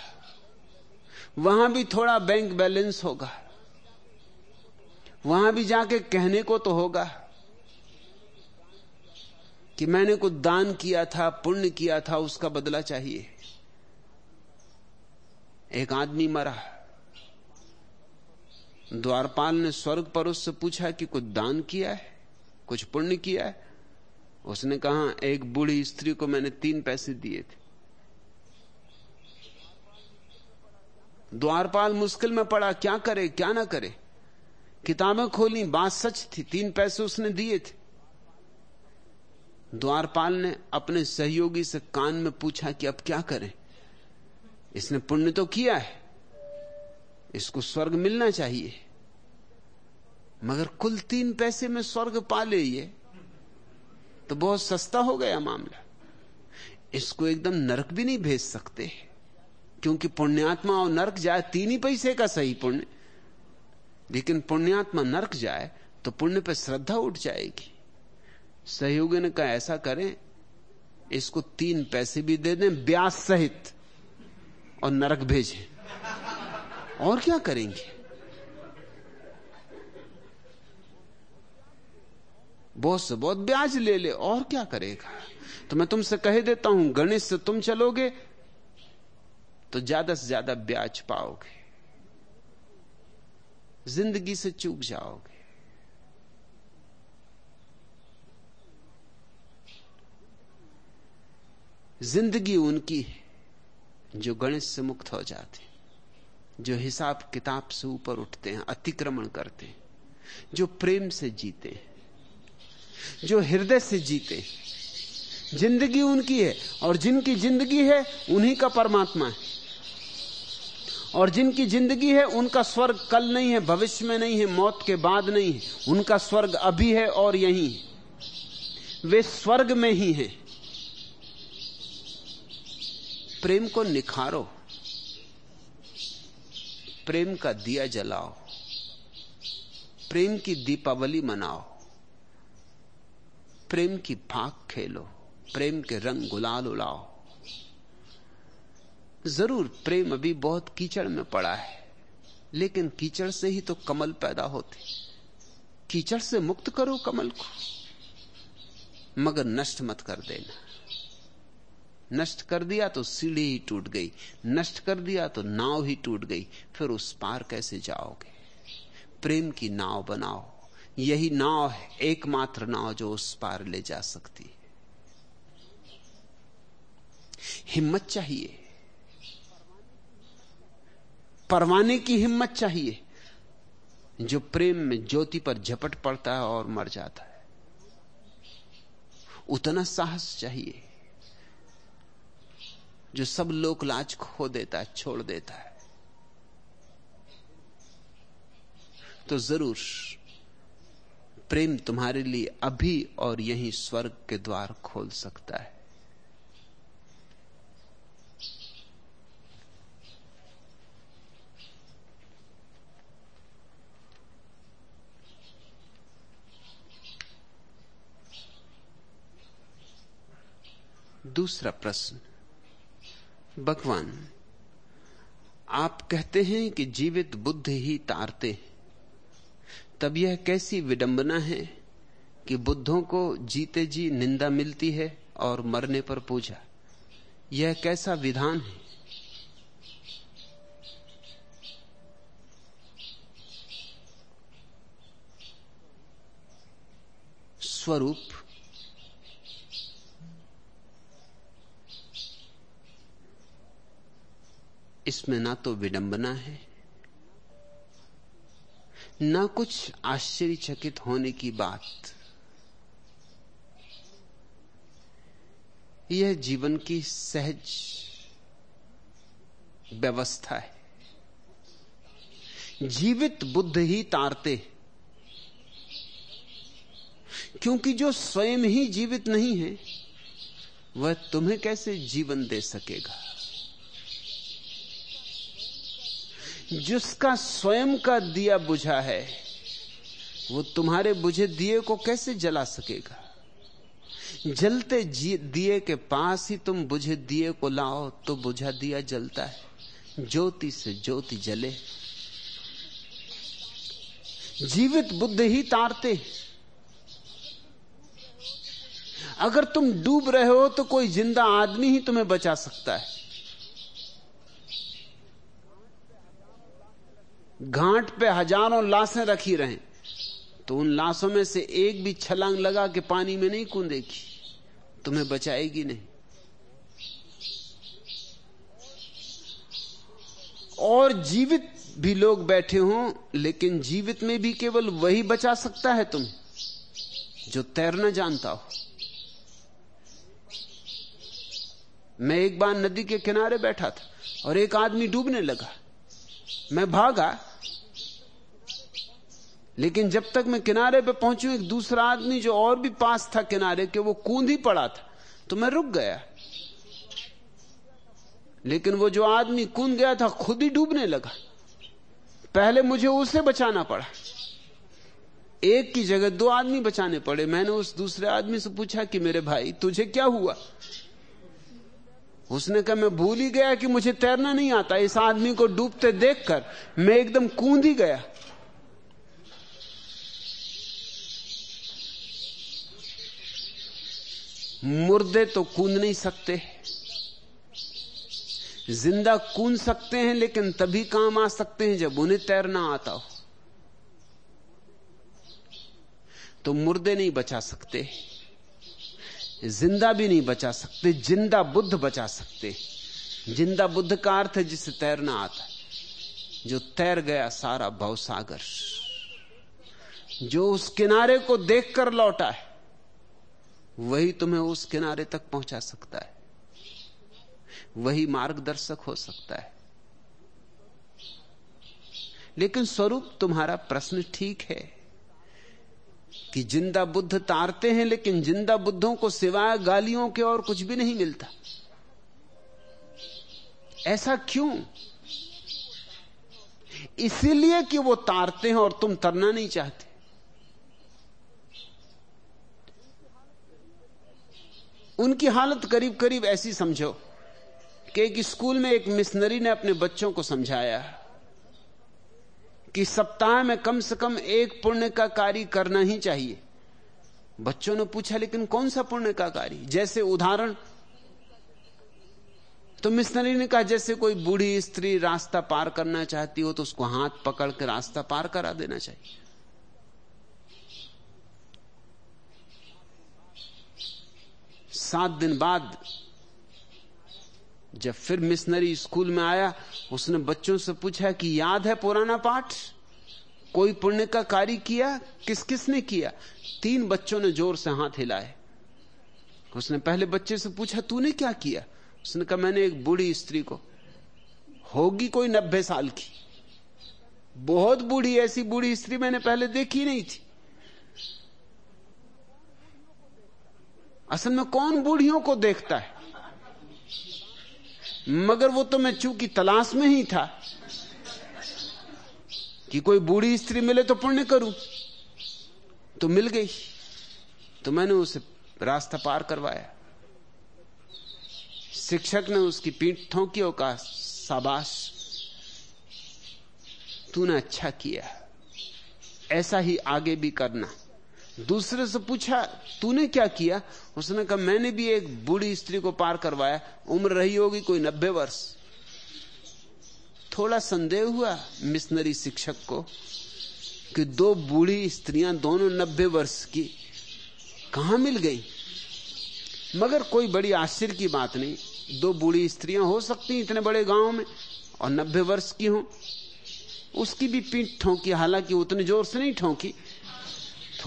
वहाँ भी थोड़ा बैंक बैलेंस होगा। वहाँ भी जाके कहने को तो होगा। कि मैंने कुछ दान किया था, पुण्य किया था, उसका बदला चाहिए। एक आदमी मरा। द्वारपाल ने स्वर्ग पर उससे पूछा कि कुछ दान किया है? कुछ पुण्य किया है? उसने कहा, एक बूढ़ी स्त्री को मैंने तीन पैसे दिए थे। द्वारपाल मुश्किल में पड़ा, क्या करे, क्या ना करे? किताबें खोली, बात सच थी, तीन पैसे उसने दिए थे। द्वारपाल ने अपने सहयोगी से कान में पूछा कि अब क्या करें? इसने पुण्य तो किया है। इसको स्वर्ग मिलना चाहिए। मगर कुल तीन पैसे में स्वर्ग पा ले ये तो बहुत सस्ता हो गया मामला। इसको एकदम नरक भी नहीं भेज सकते। क्योंकि पुण्यात्मा और नरक जाए, तीन ही पैसे का सही पुण्य। लेकिन पुण्यात्मा नरक जाए तो पुण्य पर श्रद्धा उठ जाएगी। सहयोगी ने कहा, ऐसा करें, इसको तीन पैसे भी दे दें, ब्याज सहित, और नरक भेजें। और क्या करेंगे? बहुत से बहुत ब्याज ले ले, और क्या करेगा? तो मैं तुमसे कह देता हूँ गणित से तुम चलोगे तो ज़्यादा से ज़्यादा ब्याज पाओगे। ज़िंदगी से चूक जाओगे। ज़िंदगी उनकी है, जो गणित से मुक्त हो जाते जो हिसाब किताब से ऊपर उठते हैं, अतिक्रमण करते हैं, जो प्रेम से जीते हैं, जो हृदय से जीते ज़िंदगी उनकी है, और जिनकी ज़िंदगी है, उन्हीं का परमात्मा है। और जिनकी ज़िंदगी है, उनका स्वर्ग कल नहीं है, भविष्य में नहीं है, मौत के बाद नहीं है। उनका स्वर्ग अभी है और यही है। वे स्वर्ग में ही हैं। प्रेम को निखारो, प्रेम का दिया जलाओ, प्रेम की दीपावली मनाओ, प्रेम की फाक खेलो, प्रेम के रंग गुलाल उड़ाओ। ज़रूर प्रेम अभी बहुत कीचड़ में पड़ा है, लेकिन कीचड़ से ही तो कमल पैदा होते। कीचड़ से मुक्त करो कमल को, मगर नष्ट मत कर देना। नष्ट कर दिया तो सीढ़ी ही टूट गई, नष्ट कर दिया तो नाव ही टूट गई, फिर उस पार कैसे जाओगे? प्रेम की नाव बनाओ, यही नाव है, एकमात्र नाव जो उस पार ले जा सकती है। हिम्मत चाहिए। परवाने की हिम्मत चाहिए, जो प्रेम में ज्योति पर झपट पड़ता है और मर जाता है। उतना साहस चाहिए। जो सब लोक लाज खो देता है, छोड़ देता है। तो ज़रूर, प्रेम तुम्हारे लिए अभी और यही स्वर्ग के द्वार खोल सकता है। दूसरा प्रश्न भगवान आप कहते हैं कि जीवित बुद्ध ही तारते तब यह कैसी विडंबना है कि बुद्धों को जीते जी निंदा मिलती है और मरने पर पूजा? यह कैसा विधान है? स्वरूप इसमें ना तो विडंबना है, ना कुछ आश्चर्यचकित होने की बात। यह जीवन की सहज व्यवस्था है। जीवित बुद्ध ही तारते क्योंकि जो स्वयं ही जीवित नहीं है, वह तुम्हें कैसे जीवन दे सकेगा? जिसका स्वयं का दिया बुझा है, वो तुम्हारे बुझे दिए को कैसे जला सकेगा? जलते दिए के पास ही तुम बुझे दिए को लाओ तो बुझा दिया जलता है। ज्योति से ज्योति जले। जीवित बुद्ध ही तारते। अगर तुम डूब रहे हो तो कोई ज़िंदा आदमी ही तुम्हें बचा सकता है। घाट पे हज़ारों लाशें रखी रहें तो उन लाशों में से एक भी छलांग लगा के पानी में नहीं कूदेगी तुम्हें बचाएगी नहीं। और जीवित भी लोग बैठे हों, लेकिन जीवित में भी केवल वही बचा सकता है तुम, जो तैरना जानता हो। मैं एक बार नदी के किनारे बैठा था, और एक आदमी डूबने लगा। मैं भागा लेकिन जब तक मैं किनारे पे पहुंचू एक दूसरा आदमी जो और भी पास था किनारे के, वो कूद ही पड़ा था। तो मैं रुक गया। लेकिन वो जो आदमी कूद गया था, खुद ही डूबने लगा। पहले मुझे उसे बचाना पड़ा। एक की जगह दो आदमी बचाने पड़े। मैंने उस दूसरे आदमी से पूछा कि, मेरे भाई, तुझे क्या हुआ? उसने कहा, मैं भूल ही गया कि मुझे तैरना नहीं आता। इस आदमी को डूबते देखकर मैं एकदम कूद ही गया। मुर्दे तो कूद नहीं सकते। ज़िंदा कूद सकते हैं, लेकिन तभी काम आ सकते हैं जब उन्हें तैरना आता हो। तो मुर्दे नहीं बचा सकते, ज़िंदा भी नहीं बचा सकते, ज़िंदा बुद्ध बचा सकते। ज़िंदा बुद्ध का अर्थ है जिसे तैरना आता जो तैर गया सारा भवसागर जो उस किनारे को देखकर लौटा है वही तुम्हें उस किनारे तक पहुँचा सकता है। वही मार्गदर्शक हो सकता है। लेकिन स्वरूप तुम्हारा प्रश्न ठीक है कि ज़िंदा बुद्ध तारते हैं, लेकिन ज़िंदा बुद्धों को सिवाय गालियों के और कुछ भी नहीं मिलता। ऐसा क्यों? इसीलिए कि वो तारते हैं और तुम तरना नहीं चाहते। उनकी हालत करीब करीब ऐसी समझो कि एक स्कूल में एक मिशनरी ने अपने बच्चों को समझाया कि सप्ताह में कम से कम एक पुण्य का कार्य करना ही चाहिए। बच्चों ने पूछा, लेकिन कौन सा पुण्य का कार्य जैसे उदाहरण तो मिशनरी ने कहा, जैसे कोई बूढ़ी स्त्री रास्ता पार करना चाहती हो तो उसको हाथ पकड़ के रास्ता पार करा देना चाहिए। सात दिन बाद जब फिर मिशनरी स्कूल में आया, उसने बच्चों से पूछा कि याद है पुराना पाठ? कोई पुण्य का कार्य किया? किस किस ने किया? तीन बच्चों ने ज़ोर से हाथ हिलाए। उसने पहले बच्चे से पूछा, तूने क्या किया? उसने कहा, मैंने एक बूढ़ी स्त्री को, होगी कोई नब्बे साल की। बहुत बूढ़ी, ऐसी बूढ़ी स्त्री मैंने पहले देखी नहीं थी। असल में कौन बूढ़ियों को देखता है? मगर वो तो मैं चूँकि तलाश में ही था कि कोई बूढ़ी स्त्री मिले तो पुण्य करूँ। तो मिल गई। तो मैंने उसे रास्ता पार करवाया। शिक्षक ने उसकी पीठ थोंकी और कहा शाबाश। तूने अच्छा किया। ऐसा ही आगे भी करना। दूसरे से पूछा, तूने क्या किया? उसने कहा, मैंने भी एक बूढ़ी स्त्री को पार करवाया। उम्र रही होगी कोई नब्बे वर्ष। थोड़ा संदेह हुआ मिशनरी शिक्षक को कि दो बूढ़ी स्त्रियाँ दोनों नब्बे वर्ष की कहाँ मिल गई? मगर कोई बड़ी आश्चर्य की बात नहीं। दो बूढ़ी स्त्रियाँ हो सकती इतने बड़े गाँव में और नब्बे वर्ष की हो। उसकी भी पीठ ठोंकी, हालाँकि उतने ज़ोर से नहीं ठोंकी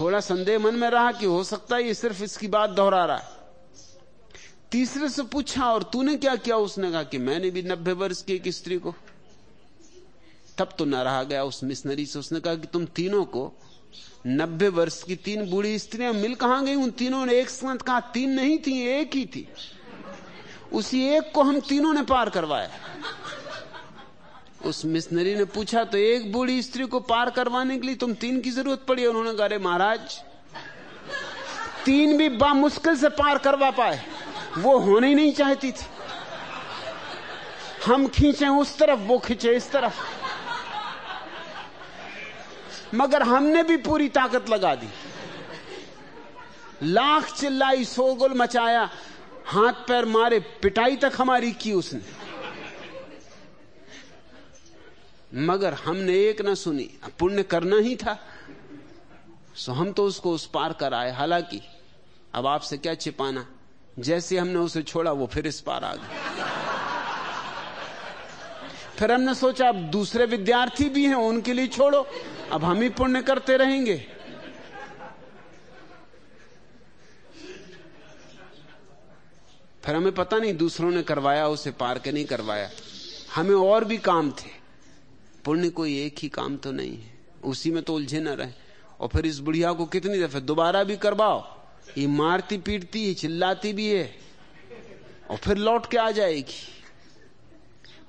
थोड़ा संदेह मन में रहा कि हो सकता है ये सिर्फ़ इसकी बात दोहरा रहा है। तीसरे से पूछा, और तूने क्या किया? उसने कहा कि मैंने भी नब्बे वर्ष की एक स्त्री को। तब तो न रहा गया उस मिशनरी से। उसने कहा कि तुम तीनों को नब्बे वर्ष की तीन बूढ़ी स्त्रियाँ, मिल कहाँ गई? उन तीनों ने एक साथ कहा, तीन नहीं थी, एक ही थी। उसी एक को हम तीनों ने पार करवाया। उस मिशनरी ने पूछा तो एक बूढ़ी स्त्री को पार करवाने के लिए तुम तीन की ज़रूरत पड़ी? उन्होंने कहा महाराज, तीन भी बा मुश्किल से पार करवा पाए। वो होने ही नहीं चाहती थी। हम खींचे उस तरफ़, वो खींचे इस तरफ़। मगर हमने भी पूरी ताकत लगा दी। लाख चिल्लाई, सोगुल मचाया, हाथ पैर मारे, पिटाई तक हमारी की उसने। मगर हमने एक ना सुनी। पुण्य करना ही था। सो हम तो उसको उस पार कर आए हालाँकि, अब आपसे क्या छिपाना? जैसे हमने उसे छोड़ा, वो फिर इस पार आ गया। फिर हमने सोचा, अब दूसरे विद्यार्थी भी हैं, उनके लिए छोड़ो। अब हम ही पुण्य करते रहेंगे। फिर हमें पता नहीं, दूसरों ने करवाया, उसे पार के नहीं करवाया। हमें और भी काम थे। पुण्य कोई एक ही काम तो नहीं है। उसी में तो उलझे ना रहे। और फिर इस बुढ़िया को कितनी दफे दोबारा भी करवाओ। ये मारती पीटती है चिल्लाती भी है। और फिर लौट के आ जाएगी।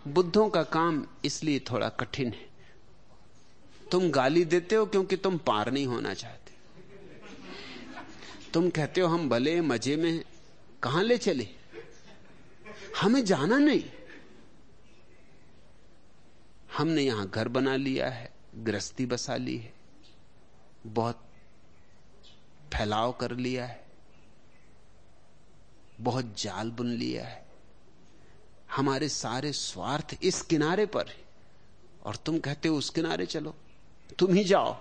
बुद्धों का काम इसलिए थोड़ा कठिन है। तुम गाली देते हो क्योंकि तुम पार नहीं होना चाहते। तुम कहते हो, हम भले मज़े में कहाँ ले चले? हमें जाना नहीं। हमने यहाँ घर बना लिया है, गृहस्थी बसा ली है, बहुत फैलाव कर लिया है, बहुत जाल बुन लिया है। हमारे सारे स्वार्थ इस किनारे पर है। और तुम कहते हो, उस किनारे चलो, तुम ही जाओ।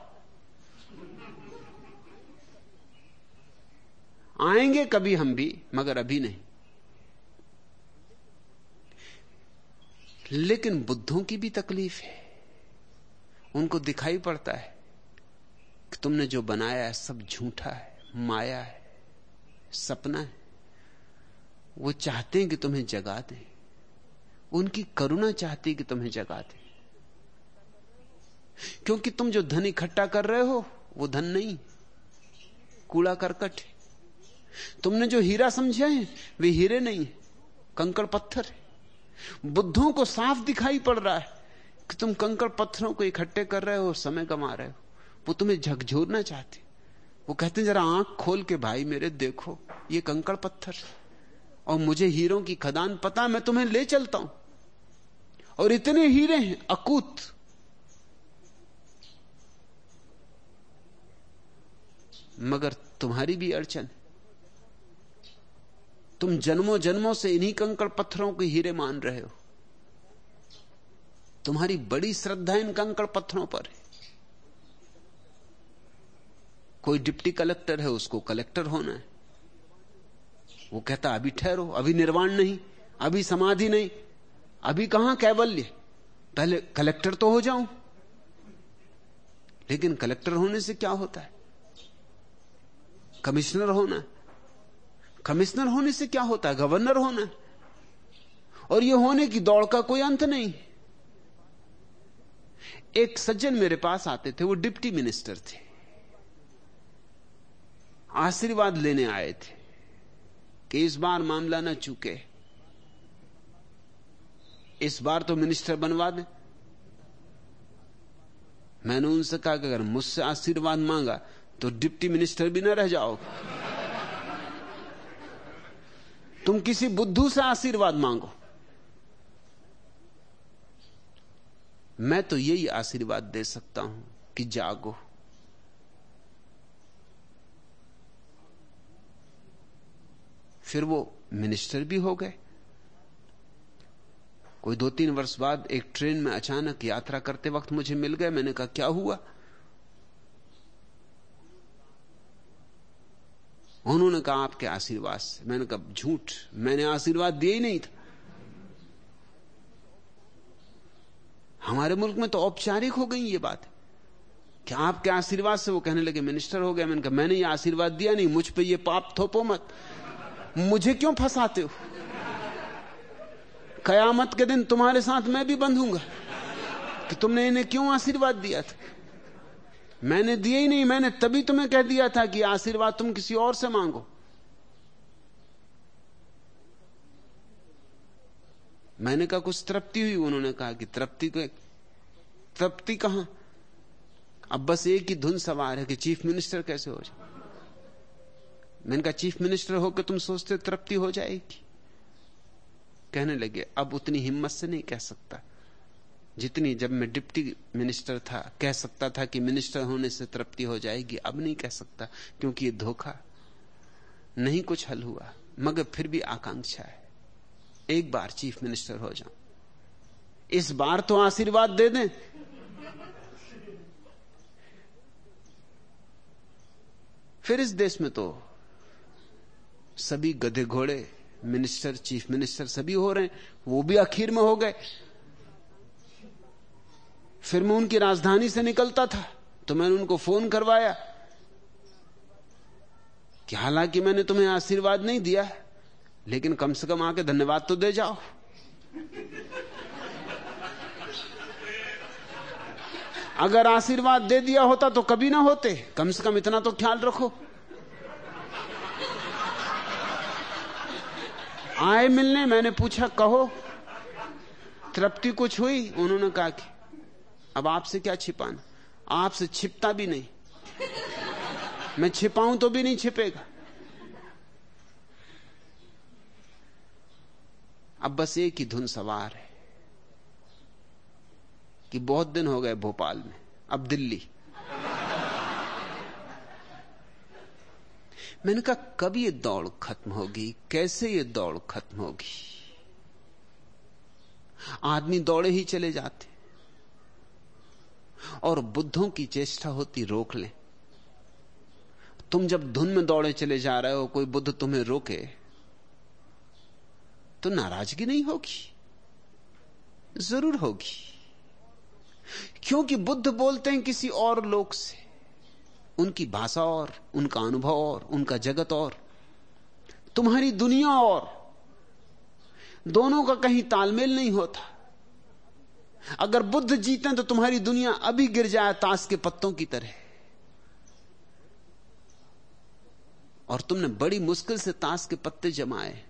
आएँगे कभी हम भी, मगर अभी नहीं। लेकिन बुद्धों की भी तकलीफ़ है। उनको दिखाई पड़ता है कि तुमने जो बनाया है, सब झूठा है, माया है, सपना है। वो चाहते हैं कि तुम्हें जगा दें। उनकी करुणा चाहती है कि तुम्हें जगा दें। क्योंकि तुम जो धन इकट्ठा कर रहे हो, वो धन नहीं, कूड़ा करकट तुमने जो हीरा समझे हैं, वे हीरे नहीं कंकड़ पत्थर है। बुद्धों को साफ़ दिखाई पड़ रहा है कि तुम कंकड़ पत्थरों को इकट्ठे कर रहे हो समय कमा रहे हो। वो तुम्हें झकझोरना चाहते। वो कहते हैं, जरा आँख खोल के भाई मेरे, देखो, ये कंकड़ पत्थर और मुझे हीरों की खदान, पता मैं तुम्हें ले चलता हूँ। और इतने हीरे हैं, अकूत। मगर तुम्हारी भी अड़चन है। तुम जन्मों जन्मों से इन्हीं कंकड़ पत्थरों के हीरे मान रहे हो। तुम्हारी बड़ी श्रद्धा इन कंकड़ पत्थरों पर है। कोई डिप्टी कलेक्टर है, उसको कलेक्टर होना है। वो कहता, अभी ठहरो, अभी निर्वाण नहीं, अभी समाधि नहीं, अभी कहाँ कैवल्य? पहले कलेक्टर तो हो जाऊँ। लेकिन कलेक्टर होने से क्या होता है? कमिश्नर होना है। कमिश्नर होने से क्या होता है? गवर्नर होना। और ये होने की दौड़ का कोई अंत नहीं। एक सज्जन मेरे पास आते थे, वो डिप्टी मिनिस्टर थे। आशीर्वाद लेने आए थे कि इस बार मामला ना चूके। इस बार तो मिनिस्टर बनवा दे। मैंने उनसे कहा कि अगर मुझसे आशीर्वाद मांगा तो डिप्टी मिनिस्टर भी ना रह जाओगे। तुम किसी बुद्धू से आशीर्वाद मांगो। मैं तो यही आशीर्वाद दे सकता हूँ कि जागो। फिर वो मिनिस्टर भी हो गए। कोई दो तीन वर्ष बाद एक ट्रेन में अचानक यात्रा करते वक्त मुझे मिल गए। मैंने कहा, क्या हुआ? उन्होंने कहा, आपके आशीर्वाद से। मैंने कहा, झूठ। मैंने आशीर्वाद दिया ही नहीं था। हमारे मुल्क में तो औपचारिक हो गई ये बात। क्या आपके आशीर्वाद से वो कहने लगे, मिनिस्टर हो गए मैंने कहा, मैंने ये आशीर्वाद दिया नहीं। मुझ पे ये पाप थोपो मत। मुझे क्यों फंसाते हो? कयामत के दिन तुम्हारे साथ मैं भी बंधूँगा। कि तुमने इन्हें क्यों आशीर्वाद दिया था? मैंने दिए ही नहीं, मैंने तभी तुम्हें कह दिया था कि आशीर्वाद तुम किसी और से मांगो। मैंने कहा, कुछ तृप्ति हुई? उन्होंने कहा कि तृप्ति को तृप्ति कहाँ? अब बस एक ही धुन सवार है कि चीफ मिनिस्टर कैसे हो जाए? मैंने कहा, चीफ मिनिस्टर होकर तुम सोचते तृप्ति हो जाएगी? कहने लगे, अब उतनी हिम्मत से नहीं कह सकता। जितनी जब मैं डिप्टी मिनिस्टर था, कह सकता था कि मिनिस्टर होने से तृप्ति हो जाएगी, अब नहीं कह सकता, क्योंकि ये धोखा नहीं कुछ हल हुआ, मगर फिर भी आकांक्षा है। एक बार चीफ मिनिस्टर हो जाऊँ। इस बार तो आशीर्वाद दे दें। फिर इस देश में तो सभी गधे घोड़े, मिनिस्टर, चीफ मिनिस्टर सभी हो रहे हैं, वो भी आखिर में हो गए। फिर मैं उनकी राजधानी से निकलता था तो मैंने उनको फ़ोन करवाया कि हालाँकि मैंने तुम्हें आशीर्वाद नहीं दिया लेकिन कम से कम आके धन्यवाद तो दे जाओ। अगर आशीर्वाद दे दिया होता तो कभी ना होते, कम से कम इतना तो ख्याल रखो। आए मिलने मैंने पूछा, कहो, तृप्ति कुछ हुई? उन्होंने कहा कि अब आपसे क्या छिपाना? आपसे छिपता भी नहीं। मैं छिपाऊं तो भी नहीं छिपेगा। अब बस एक ही धुन सवार है कि बहुत दिन हो गए भोपाल में, अब दिल्ली। मैंने कहा, कब ये दौड़ खत्म होगी? कैसे ये दौड़ खत्म होगी? आदमी दौड़े ही चले जाते। और बुद्धों की चेष्टा होती, रोक ले। तुम जब धुन में दौड़े चले जा रहे हो, कोई बुद्ध तुम्हें रोके तो नाराज़गी नहीं होगी? ज़रूर होगी। क्योंकि बुद्ध बोलते हैं किसी और लोक से। उनकी भाषा और, उनका अनुभव और, उनका जगत और, तुम्हारी दुनिया और। दोनों का कहीं तालमेल नहीं होता। अगर बुद्ध जीते तो तुम्हारी दुनिया अभी गिर जाए ताश के पत्तों की तरह। और तुमने बड़ी मुश्किल से ताश के पत्ते जमाए।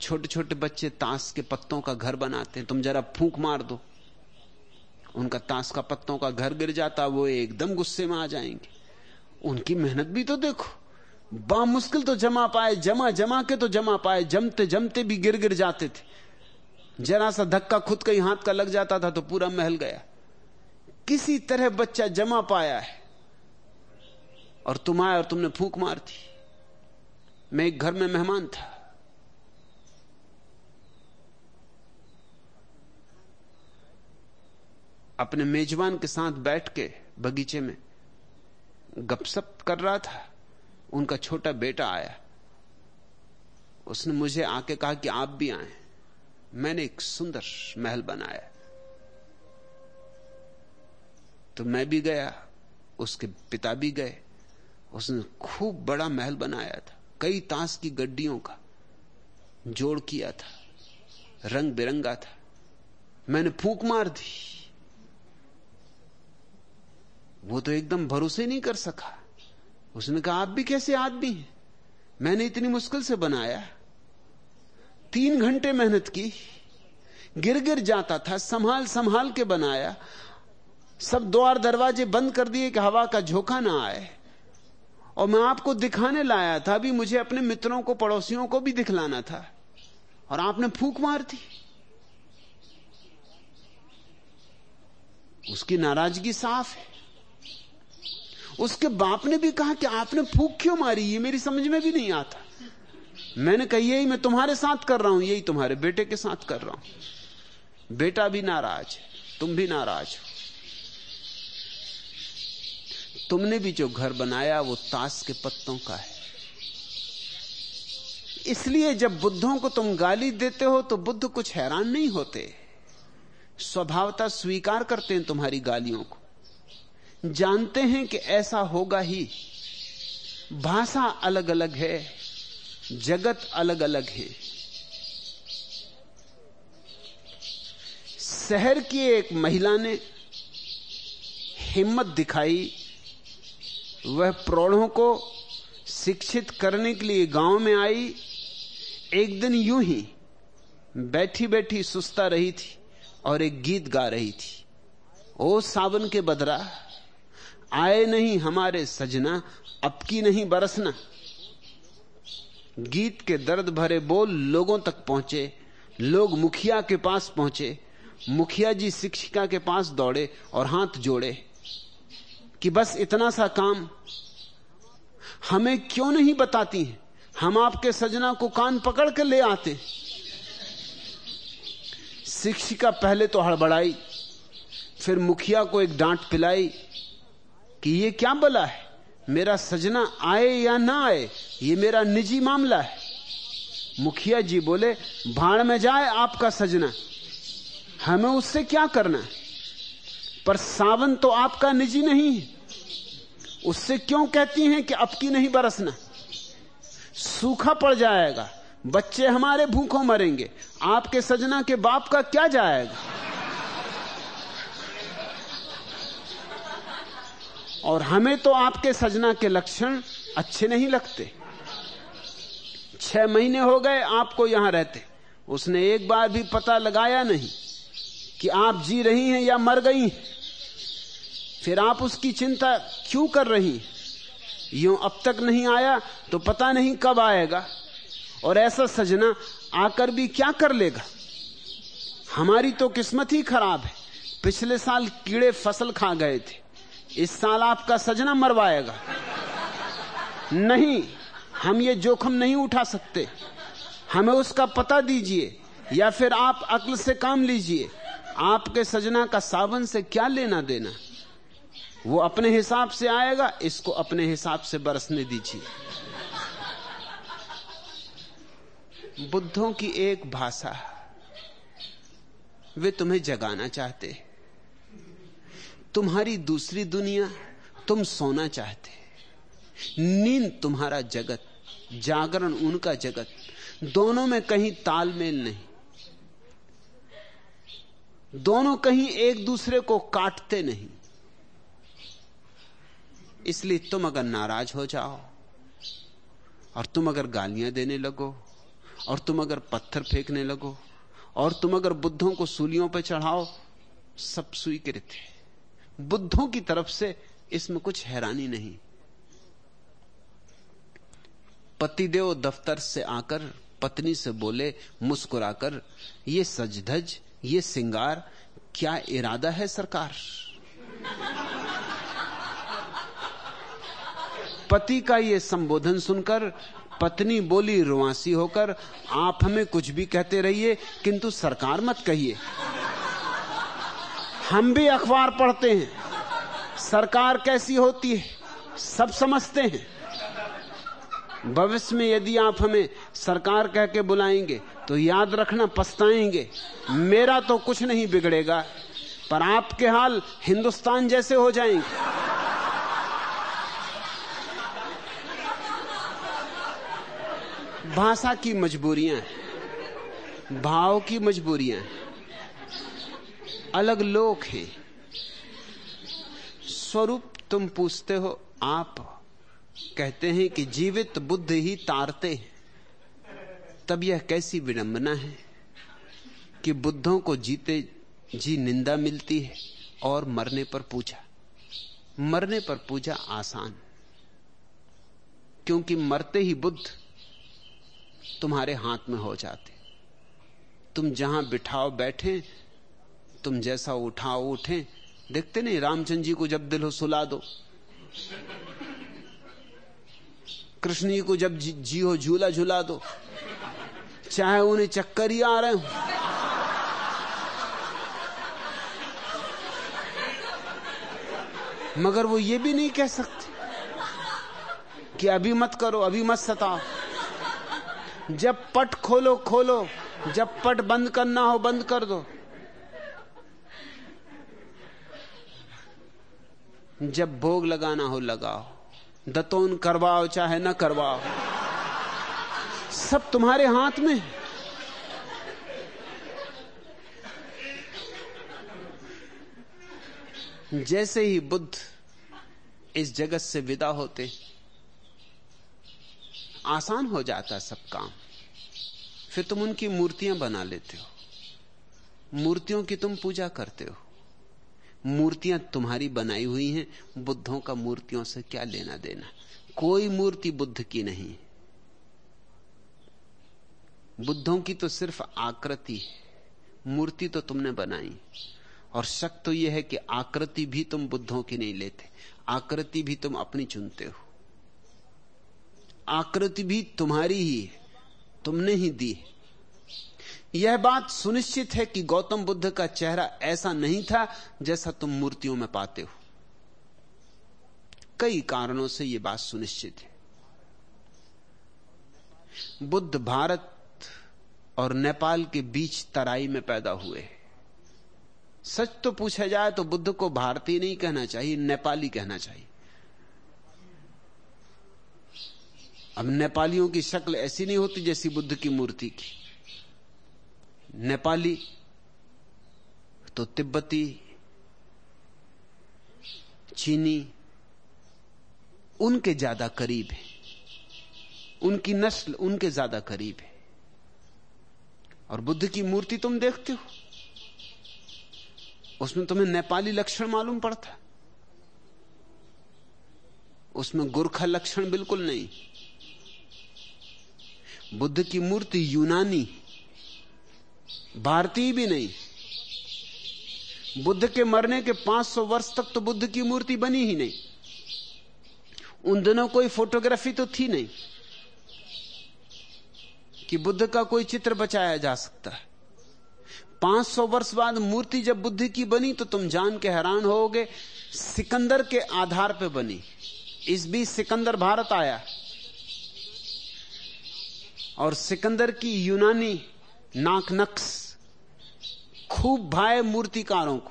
छोटे छोटे बच्चे ताश के पत्तों का घर बनाते हैं। तुम जरा फूंक मार दो। उनका ताश का पत्तों का घर गिर जाता, वो एकदम गुस्से में आ जाएँगे। उनकी मेहनत भी तो देखो। बा मुश्किल तो जमा पाए, जमा जमा के तो जमा पाए, जमते जमते भी गिर गिर जाते थे। जरा सा धक्का खुद कहीं हाथ का लग जाता था तो पूरा महल गया। किसी तरह बच्चा जमा पाया है। और तुम आए और तुमने फूक मार दी। मैं एक घर में मेहमान था। अपने मेजबान के साथ बैठ के बगीचे में गपसप कर रहा था। उनका छोटा बेटा आया। उसने मुझे आके कहा कि आप भी आए। मैंने एक सुंदर महल बनाया। तो मैं भी गया, उसके पिता भी गए। उसने खूब बड़ा महल बनाया था, कई ताश की गड्डियों का जोड़ किया था, रंग बिरंगा था। मैंने फूक मार दी। वो तो एकदम भरोसे नहीं कर सका। उसने कहा, आप भी कैसे आदमी हैं? मैंने इतनी मुश्किल से बनाया। तीन घंटे मेहनत की गिर गिर जाता था संभाल संभाल के बनाया। सब द्वार दरवाजे बंद कर दिए कि हवा का झोंका ना आए। और मैं आपको दिखाने लाया था, अभी मुझे अपने मित्रों को, पड़ोसियों को भी दिखलाना था। और आपने फूक मार दी। उसकी नाराज़गी साफ़ है। उसके बाप ने भी कहा कि आपने फूक क्यों मारी, ये मेरी समझ में भी नहीं आता। मैंने कहा, यही मैं तुम्हारे साथ कर रहा हूँ, यही तुम्हारे बेटे के साथ कर रहा हूँ। बेटा भी नाराज़ है, तुम भी नाराज़ हो। तुमने भी जो घर बनाया, वो ताश के पत्तों का है। इसलिए जब बुद्धों को तुम गाली देते हो तो बुद्ध कुछ हैरान नहीं होते। स्वभावता स्वीकार करते हैं तुम्हारी गालियों को। जानते हैं कि ऐसा होगा ही। भाषा अलग अलग है, जगत अलग अलग है। शहर की एक महिला ने हिम्मत दिखाई, वह प्रौढ़ों को शिक्षित करने के लिए गाँव में आई। एक दिन यूँ ही बैठी बैठी सुस्ता रही थी और एक गीत गा रही थी। ओ सावन के बदरा आए नहीं हमारे सजना, अब की नहीं बरसना। गीत के दर्द भरे बोल लोगों तक पहुँचे, लोग मुखिया के पास पहुँचे, मुखिया जी शिक्षिका के पास दौड़े और हाथ जोड़े कि बस इतना सा काम हमें क्यों नहीं बताती हैं? हम आपके सजना को कान पकड़ के ले आते। शिक्षिका पहले तो हड़बड़ाई, फिर मुखिया को एक डांट पिलाई कि ये क्या बला है? मेरा सजना आए या ना आए, ये मेरा निजी मामला है। मुखिया जी बोले, भाड़ में जाए आपका सजना। हमें उससे क्या करना है? पर सावन तो आपका निजी नहीं है। उससे क्यों कहती हैं कि अब की नहीं बरसना? सूखा पड़ जाएगा, बच्चे हमारे भूखों मरेंगे, आपके सजना के बाप का क्या जाएगा? और हमें तो आपके सजना के लक्षण अच्छे नहीं लगते। छह महीने हो गए आपको यहाँ रहते। उसने एक बार भी पता लगाया नहीं कि आप जी रही हैं या मर गई फिर आप उसकी चिंता क्यों कर रही यूँ अब तक नहीं आया तो पता नहीं कब आएगा। और ऐसा सजना आकर भी क्या कर लेगा? हमारी तो किस्मत ही खराब है। पिछले साल कीड़े फ़सल खा गए थे। इस साल आपका सजना मरवाएगा। नहीं, हम ये जोखम नहीं उठा सकते। हमें उसका पता दीजिए, या फिर आप अक्ल से काम लीजिए। आपके सजना का सावन से क्या लेना देना? वो अपने हिसाब से आएगा, इसको अपने हिसाब से बरसने दीजिए। बुद्धों की एक भाषा वे तुम्हें जगाना चाहते तुम्हारी दूसरी दुनिया तुम सोना चाहते नींद तुम्हारा जगत, जागरण उनका जगत, दोनों में कहीं तालमेल नहीं। दोनों कहीं एक दूसरे को काटते नहीं। इसलिए तुम अगर नाराज़ हो जाओ, और तुम अगर गालियाँ देने लगो, और तुम अगर पत्थर फेंकने लगो, और तुम अगर बुद्धों को सूलियों पर चढ़ाओ, सब सुई स्वीकृत है बुद्धों की तरफ़ से इसमें कुछ हैरानी नहीं। पतिदेव दफ्तर से आकर, पत्नी से बोले, मुस्कुराकर, ये सजधज, ये सिंगार, क्या इरादा है सरकार? पति का ये संबोधन सुनकर, पत्नी बोली, रुआसी होकर, आप हमें कुछ भी कहते रहिए, किंतु सरकार मत कहिए। हम भी अखबार पढ़ते हैं। सरकार कैसी होती है? सब समझते हैं। भविष्य में यदि आप हमें सरकार कह के बुलाएँगे तो याद रखना, पछताएँगे। मेरा तो कुछ नहीं बिगड़ेगा, पर आपके हाल हिंदुस्तान जैसे हो जाएँगे। भाषा की मजबूरियाँ भाव की मजबूरियाँ हैं। अलग लोग हैं। स्वरूप तुम पूछते हो, आप कहते हैं कि जीवित बुद्ध ही तारते हैं। तब यह कैसी विडंबना है कि बुद्धों को जीते जी निंदा मिलती है और मरने पर पूजा। मरने पर पूजा आसान। क्योंकि मरते ही बुद्ध तुम्हारे हाथ में हो जाते। तुम जहाँ बिठाओ बैठे तुम जैसा उठाओ उठे। देखते नहीं, रामचंद्र जी को जब दिल हो सुला दो। कृष्ण जी को जब जी हो झूला झूला दो। चाहे उन्हें चक्कर ही आ रहे हो। मगर वो ये भी नहीं कह सकते कि अभी मत करो, अभी मत सताओ। जब पट खोलो खोलो। जब पट बंद करना हो, बंद कर दो। जब भोग लगाना हो लगाओ। दतोन करवाओ, चाहे ना करवाओ। सब तुम्हारे हाथ में। जैसे ही बुद्ध इस जगत से विदा होते, आसान हो जाता सब काम। फिर तुम उनकी मूर्तियाँ बना लेते हो। मूर्तियों की तुम पूजा करते हो। मूर्तियाँ तुम्हारी बनाई हुई हैं, बुद्धों का मूर्तियों से क्या लेना देना? कोई मूर्ति बुद्ध की नहीं। बुद्धों की तो सिर्फ़ आकृति मूर्ति तो तुमने बनाई। और शक तो यह है कि आकृति भी तुम बुद्धों की नहीं लेते। आकृति भी तुम अपनी चुनते हो। आकृति भी तुम्हारी ही है। तुमने ही दी है। यह बात सुनिश्चित है कि गौतम बुद्ध का चेहरा ऐसा नहीं था जैसा तुम मूर्तियों में पाते हो। कई कारणों से यह बात सुनिश्चित है। बुद्ध भारत और नेपाल के बीच तराई में पैदा हुए सच तो पूछा जाए तो बुद्ध को भारतीय नहीं कहना चाहिए, नेपाली कहना चाहिए। अब नेपालियों की शक्ल ऐसी नहीं होती जैसी बुद्ध की मूर्ति की नेपाली तो तिब्बती, चीनी, उनके ज़्यादा करीब है। उनकी नस्ल उनके ज़्यादा करीब है। और बुद्ध की मूर्ति तुम देखते हो? उसमें तुम्हें नेपाली लक्षण मालूम पड़ता। उसमें गुरखा लक्षण बिल्कुल नहीं। बुद्ध की मूर्ति यूनानी भारतीय भी नहीं। बुद्ध के मरने के 500 वर्ष तक तो बुद्ध की मूर्ति बनी ही नहीं। उन दिनों कोई फोटोग्राफी तो थी नहीं कि बुद्ध का कोई चित्र बचाया जा सकता है। 500 वर्ष बाद मूर्ति जब बुद्ध की बनी तो तुम जान के हैरान होगे, सिकंदर के आधार पर बनी। इस बीच सिकंदर भारत आया। और सिकंदर की यूनानी नाक नक्स, खूब भाए मूर्तिकारों को।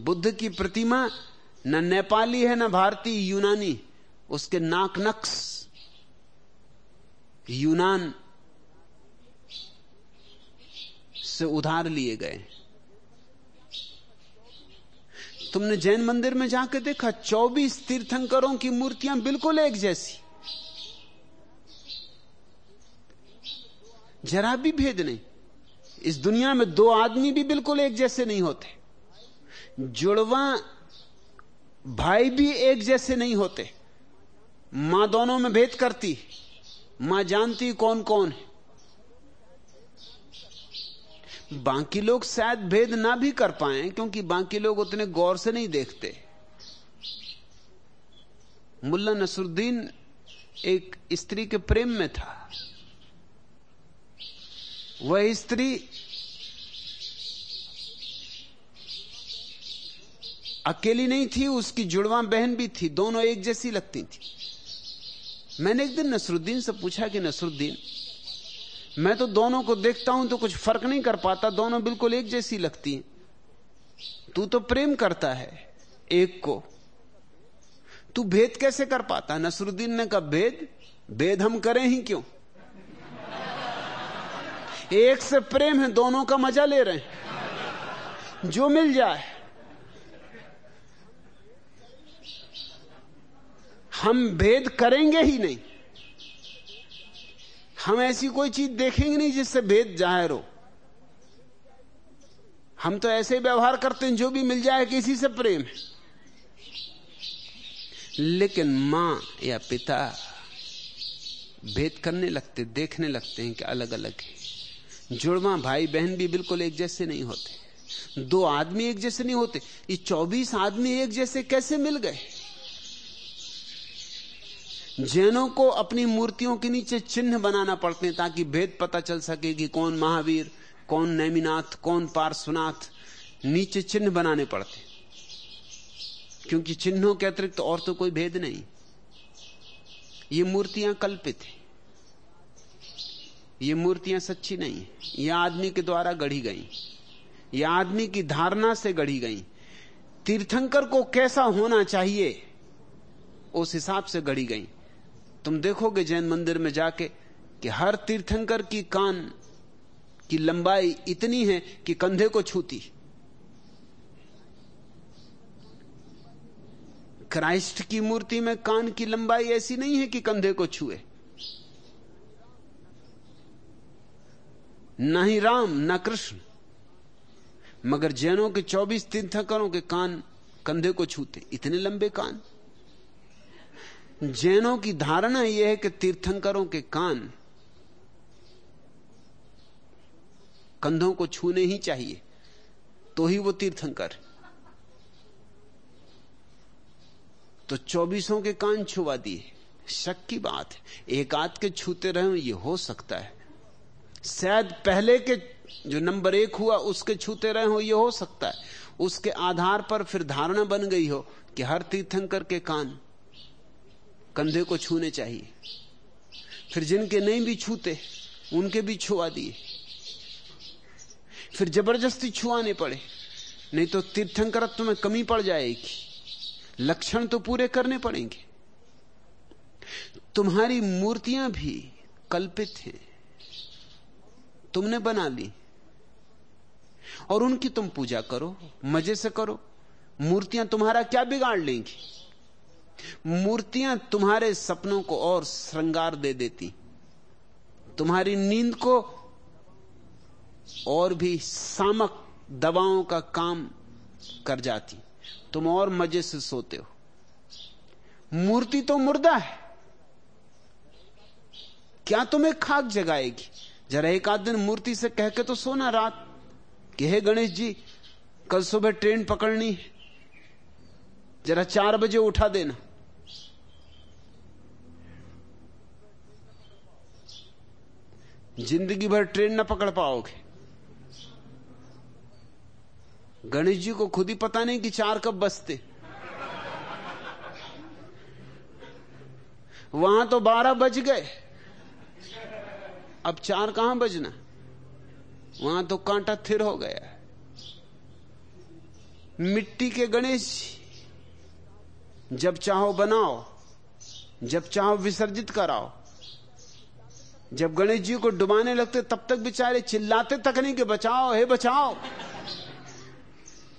बुद्ध की प्रतिमा, न नेपाली है, न भारतीय, यूनानी, उसके नाक नक्स। यूनान से उधार लिए गए। तुमने जैन मंदिर में जाकर देखा 24 तीर्थंकरों की मूर्तियाँ बिल्कुल एक जैसी। जरा भी भेद नहीं। इस दुनिया में दो आदमी भी बिल्कुल एक जैसे नहीं होते। जुड़वा भाई भी एक जैसे नहीं होते। माँ दोनों में भेद करती माँ जानती कौन कौन है। बाकी लोग शायद भेद ना भी कर पाए, क्योंकि बाकी लोग उतने गौर से नहीं देखते। मुल्ला नसरुद्दीन एक स्त्री के प्रेम में था। वह स्त्री अकेली नहीं थी, उसकी जुड़वा बहन भी थी, दोनों एक जैसी लगती थी। मैंने एक दिन नसरुद्दीन से पूछा कि नसरुद्दीन, मैं तो दोनों को देखता हूँ तो कुछ फ़र्क नहीं कर पाता, दोनों बिल्कुल एक जैसी लगती हैं। तू तो प्रेम करता है, एक को। तू भेद कैसे कर पाता? नसरुद्दीन ने कहा, भेद? भेद हम करें ही क्यों? एक से प्रेम है, दोनों का मज़ा ले रहे हैं। जो मिल जाए। हम भेद करेंगे ही नहीं। हम ऐसी कोई चीज़ देखेंगे नहीं जिससे भेद ज़ाहिर हो। हम तो ऐसे व्यवहार करते हैं, जो भी मिल जाए किसी से प्रेम है। लेकिन माँ या पिता भेद करने लगते, देखने लगते हैं कि अलग अलग है। जुड़वा भाई बहन भी बिल्कुल एक जैसे नहीं होते। दो आदमी एक जैसे नहीं होते। ये चौबीस आदमी एक जैसे कैसे मिल गए? जैनों को अपनी मूर्तियों के नीचे चिन्ह बनाना पड़ते हैं ताकि भेद पता चल सके कि कौन महावीर, कौन नैमिनाथ, कौन पार्श्वनाथ। नीचे चिन्ह बनाने पड़ते क्योंकि चिन्हों के अतिरिक्त तो और तो कोई भेद नहीं। ये मूर्तियाँ कल्पित हैं। ये मूर्तियाँ सच्ची नहीं है। ये आदमी के द्वारा गढ़ी गई। ये आदमी की धारणा से गढ़ी गई। तीर्थंकर को कैसा होना चाहिए, उस हिसाब से गढ़ी गई। तुम देखोगे जैन मंदिर में जाके कि हर तीर्थंकर की कान की लंबाई इतनी है कि कंधे को छूती। क्राइस्ट की मूर्ति में कान की लंबाई ऐसी नहीं है कि कंधे को छुए। न ही राम, न कृष्ण। मगर जैनों के 24 तीर्थंकरों के कान कंधे को छूते, इतने लंबे कान। जैनों की धारणा यह है कि तीर्थंकरों के कान कंधों को छूने ही चाहिए तो ही वो तीर्थंकर। तो चौबीसों के कान छुआ दिए। शक की बात है, एक आध के छूते रहे, ये हो सकता है। शायद पहले के जो नंबर एक हुआ, उसके छूते रहे हो, ये हो सकता है। उसके आधार पर फिर धारणा बन गई हो कि हर तीर्थंकर के कान कंधे को छूने चाहिए। फिर जिनके नहीं भी छूते, उनके भी छुआ दिए। फिर ज़बरदस्ती छुआने पड़े, नहीं तो तीर्थंकरत्व में कमी पड़ जाएगी। लक्षण तो पूरे करने पड़ेंगे। तुम्हारी मूर्तियाँ भी कल्पित हैं। तुमने बना ली। और उनकी तुम पूजा करो, मज़े से करो। मूर्तियाँ तुम्हारा क्या बिगाड़ लेंगी? मूर्तियाँ तुम्हारे सपनों को और श्रृंगार दे देती। तुम्हारी नींद को और भी सामक दवाओं का काम कर जाती। तुम और मज़े से सोते हो। मूर्ति तो मुर्दा है। क्या तुम्हें खाक जगाएगी? जरा एक आध दिन मूर्ति से कह के तो सोना रात। कि हे गणेश जी, कल सुबह ट्रेन पकड़नी है। जरा चार बजे उठा देना। ज़िंदगी भर ट्रेन ना पकड़ पाओगे। गणेश जी को खुद ही पता नहीं कि चार कब बसते। वहाँ तो बारह बज गए। अब चार कहाँ बजना? वहाँ तो कांटा थिर हो गया मिट्टी के गणेश जब चाहो बनाओ, जब चाहो विसर्जित कराओ। जब गणेश जी को डुबाने लगते, तब तक बेचारे चिल्लाते, तक नहीं कि बचाओ, हे बचाओ।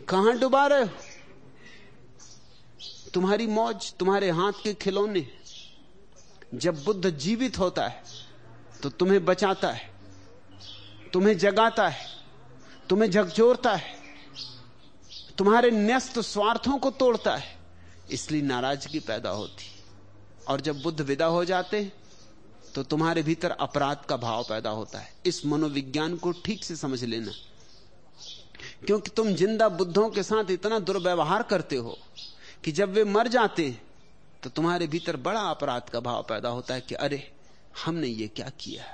कहाँ डुबा रहे हो? तुम्हारी मौज, तुम्हारे हाथ के खिलौने, जब बुद्ध जीवित होता है तो तुम्हें बचाता है, तुम्हें जगाता है, तुम्हें झकझोरता है, तुम्हारे न्यस्त स्वार्थों को तोड़ता है। इसलिए नाराज़गी पैदा होती और जब बुद्ध विदा हो जाते तो तुम्हारे भीतर अपराध का भाव पैदा होता है। इस मनोविज्ञान को ठीक से समझ लेना। क्योंकि तुम ज़िंदा बुद्धों के साथ इतना दुर्व्यवहार करते हो कि जब वे मर जाते तो तुम्हारे भीतर बड़ा अपराध का भाव पैदा होता है कि अरे हमने ये क्या किया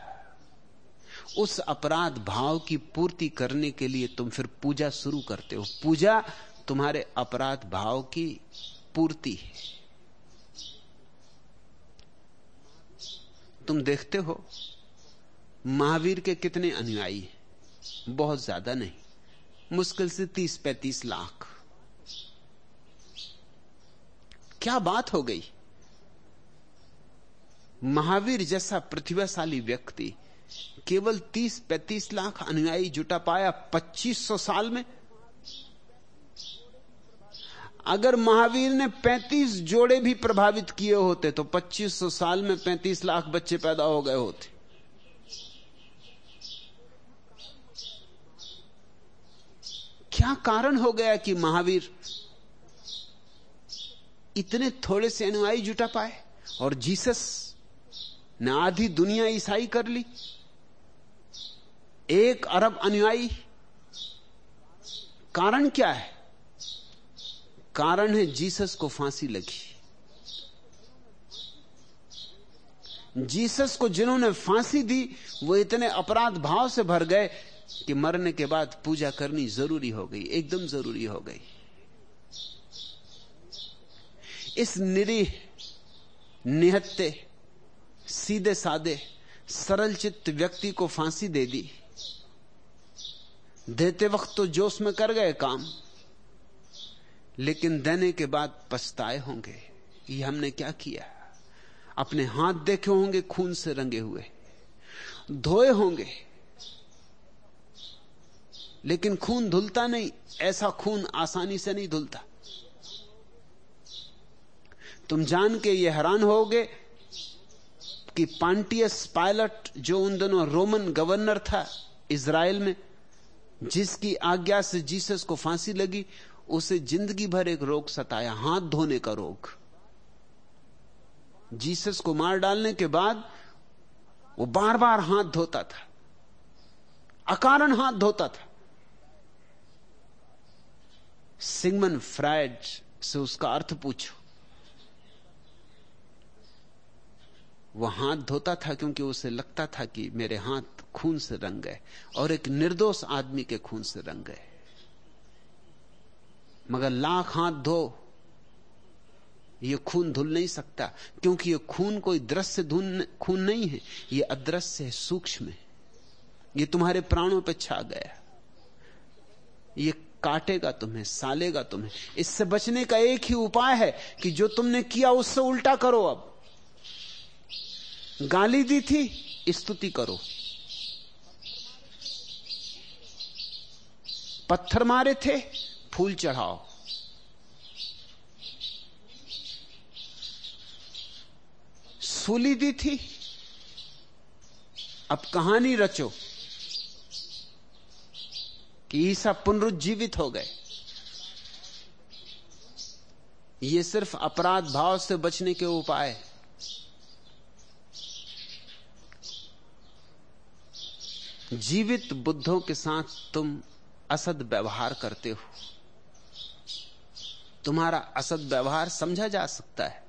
उस अपराध भाव की पूर्ति करने के लिए तुम फिर पूजा शुरू करते हो। पूजा तुम्हारे अपराध भाव की पूर्ति है। तुम देखते हो, महावीर के कितने अनुयायी बहुत ज़्यादा नहीं। मुश्किल से तीस पैंतीस लाख। क्या बात हो गई? महावीर जैसा प्रतिभाशाली व्यक्ति केवल तीस पैंतीस लाख अनुयायी जुटा पाया पच्चीस सौ साल में। अगर महावीर ने 35 जोड़े भी प्रभावित किए होते तो 2500 साल में 35 लाख बच्चे पैदा हो गए होते। क्या कारण हो गया कि महावीर इतने थोड़े से अनुयायी जुटा पाए और जीसस ने आधी दुनिया ईसाई कर ली। एक अरब अनुयायी। कारण क्या है? कारण है जीसस को फांसी लगी। जीसस को जिन्होंने फांसी दी, वो इतने अपराध भाव से भर गए कि मरने के बाद पूजा करनी ज़रूरी हो गई, एकदम ज़रूरी हो गई। इस निरीह, निहत्ते सीधे सादे सरल चित्त व्यक्ति को फांसी दे दी। देते वक्त तो जोश में कर गए काम, लेकिन देने के बाद पछताए होंगे ये हमने क्या किया। अपने हाथ देखे होंगे, खून से रंगे हुए, धोए होंगे। लेकिन खून धुलता नहीं, ऐसा खून आसानी से नहीं धुलता। तुम जान के ये हैरान होगे कि पांटियस पायलट जो उन दिनों रोमन गवर्नर था इसराइल में, जिसकी आज्ञा से जीसस को फांसी लगी, उसे ज़िंदगी भर एक रोग सताया, हाथ धोने का रोग। जीसस को मार डालने के बाद वो बार बार हाथ धोता था, अकारण हाथ धोता था। सिगमन फ्राइड से उसका अर्थ पूछो वह हाथ धोता था क्योंकि उसे लगता था कि मेरे हाथ खून से रंग गए और एक निर्दोष आदमी के खून से रंग गए मगर लाख हाथ धो, ये खून धुल नहीं सकता, क्योंकि ये खून कोई दृश्य खून नहीं है, ये अदृश्य है, सूक्ष्म है। ये तुम्हारे प्राणों पर छा गया। ये काटेगा तुम्हें, सालेगा तुम्हें। इससे बचने का एक ही उपाय है कि जो तुमने किया उससे उल्टा करो अब। गाली दी थी, स्तुति करो। पत्थर मारे थे, फूल चढ़ाओ। सूली दी थी, अब कहानी रचो कि ईसा पुनरुज्जीवित हो गए। ये सिर्फ़ अपराध भाव से बचने के उपाय है। जीवित बुद्धों के साथ तुम असद व्यवहार करते हो। तुम्हारा असद व्यवहार समझा जा सकता है।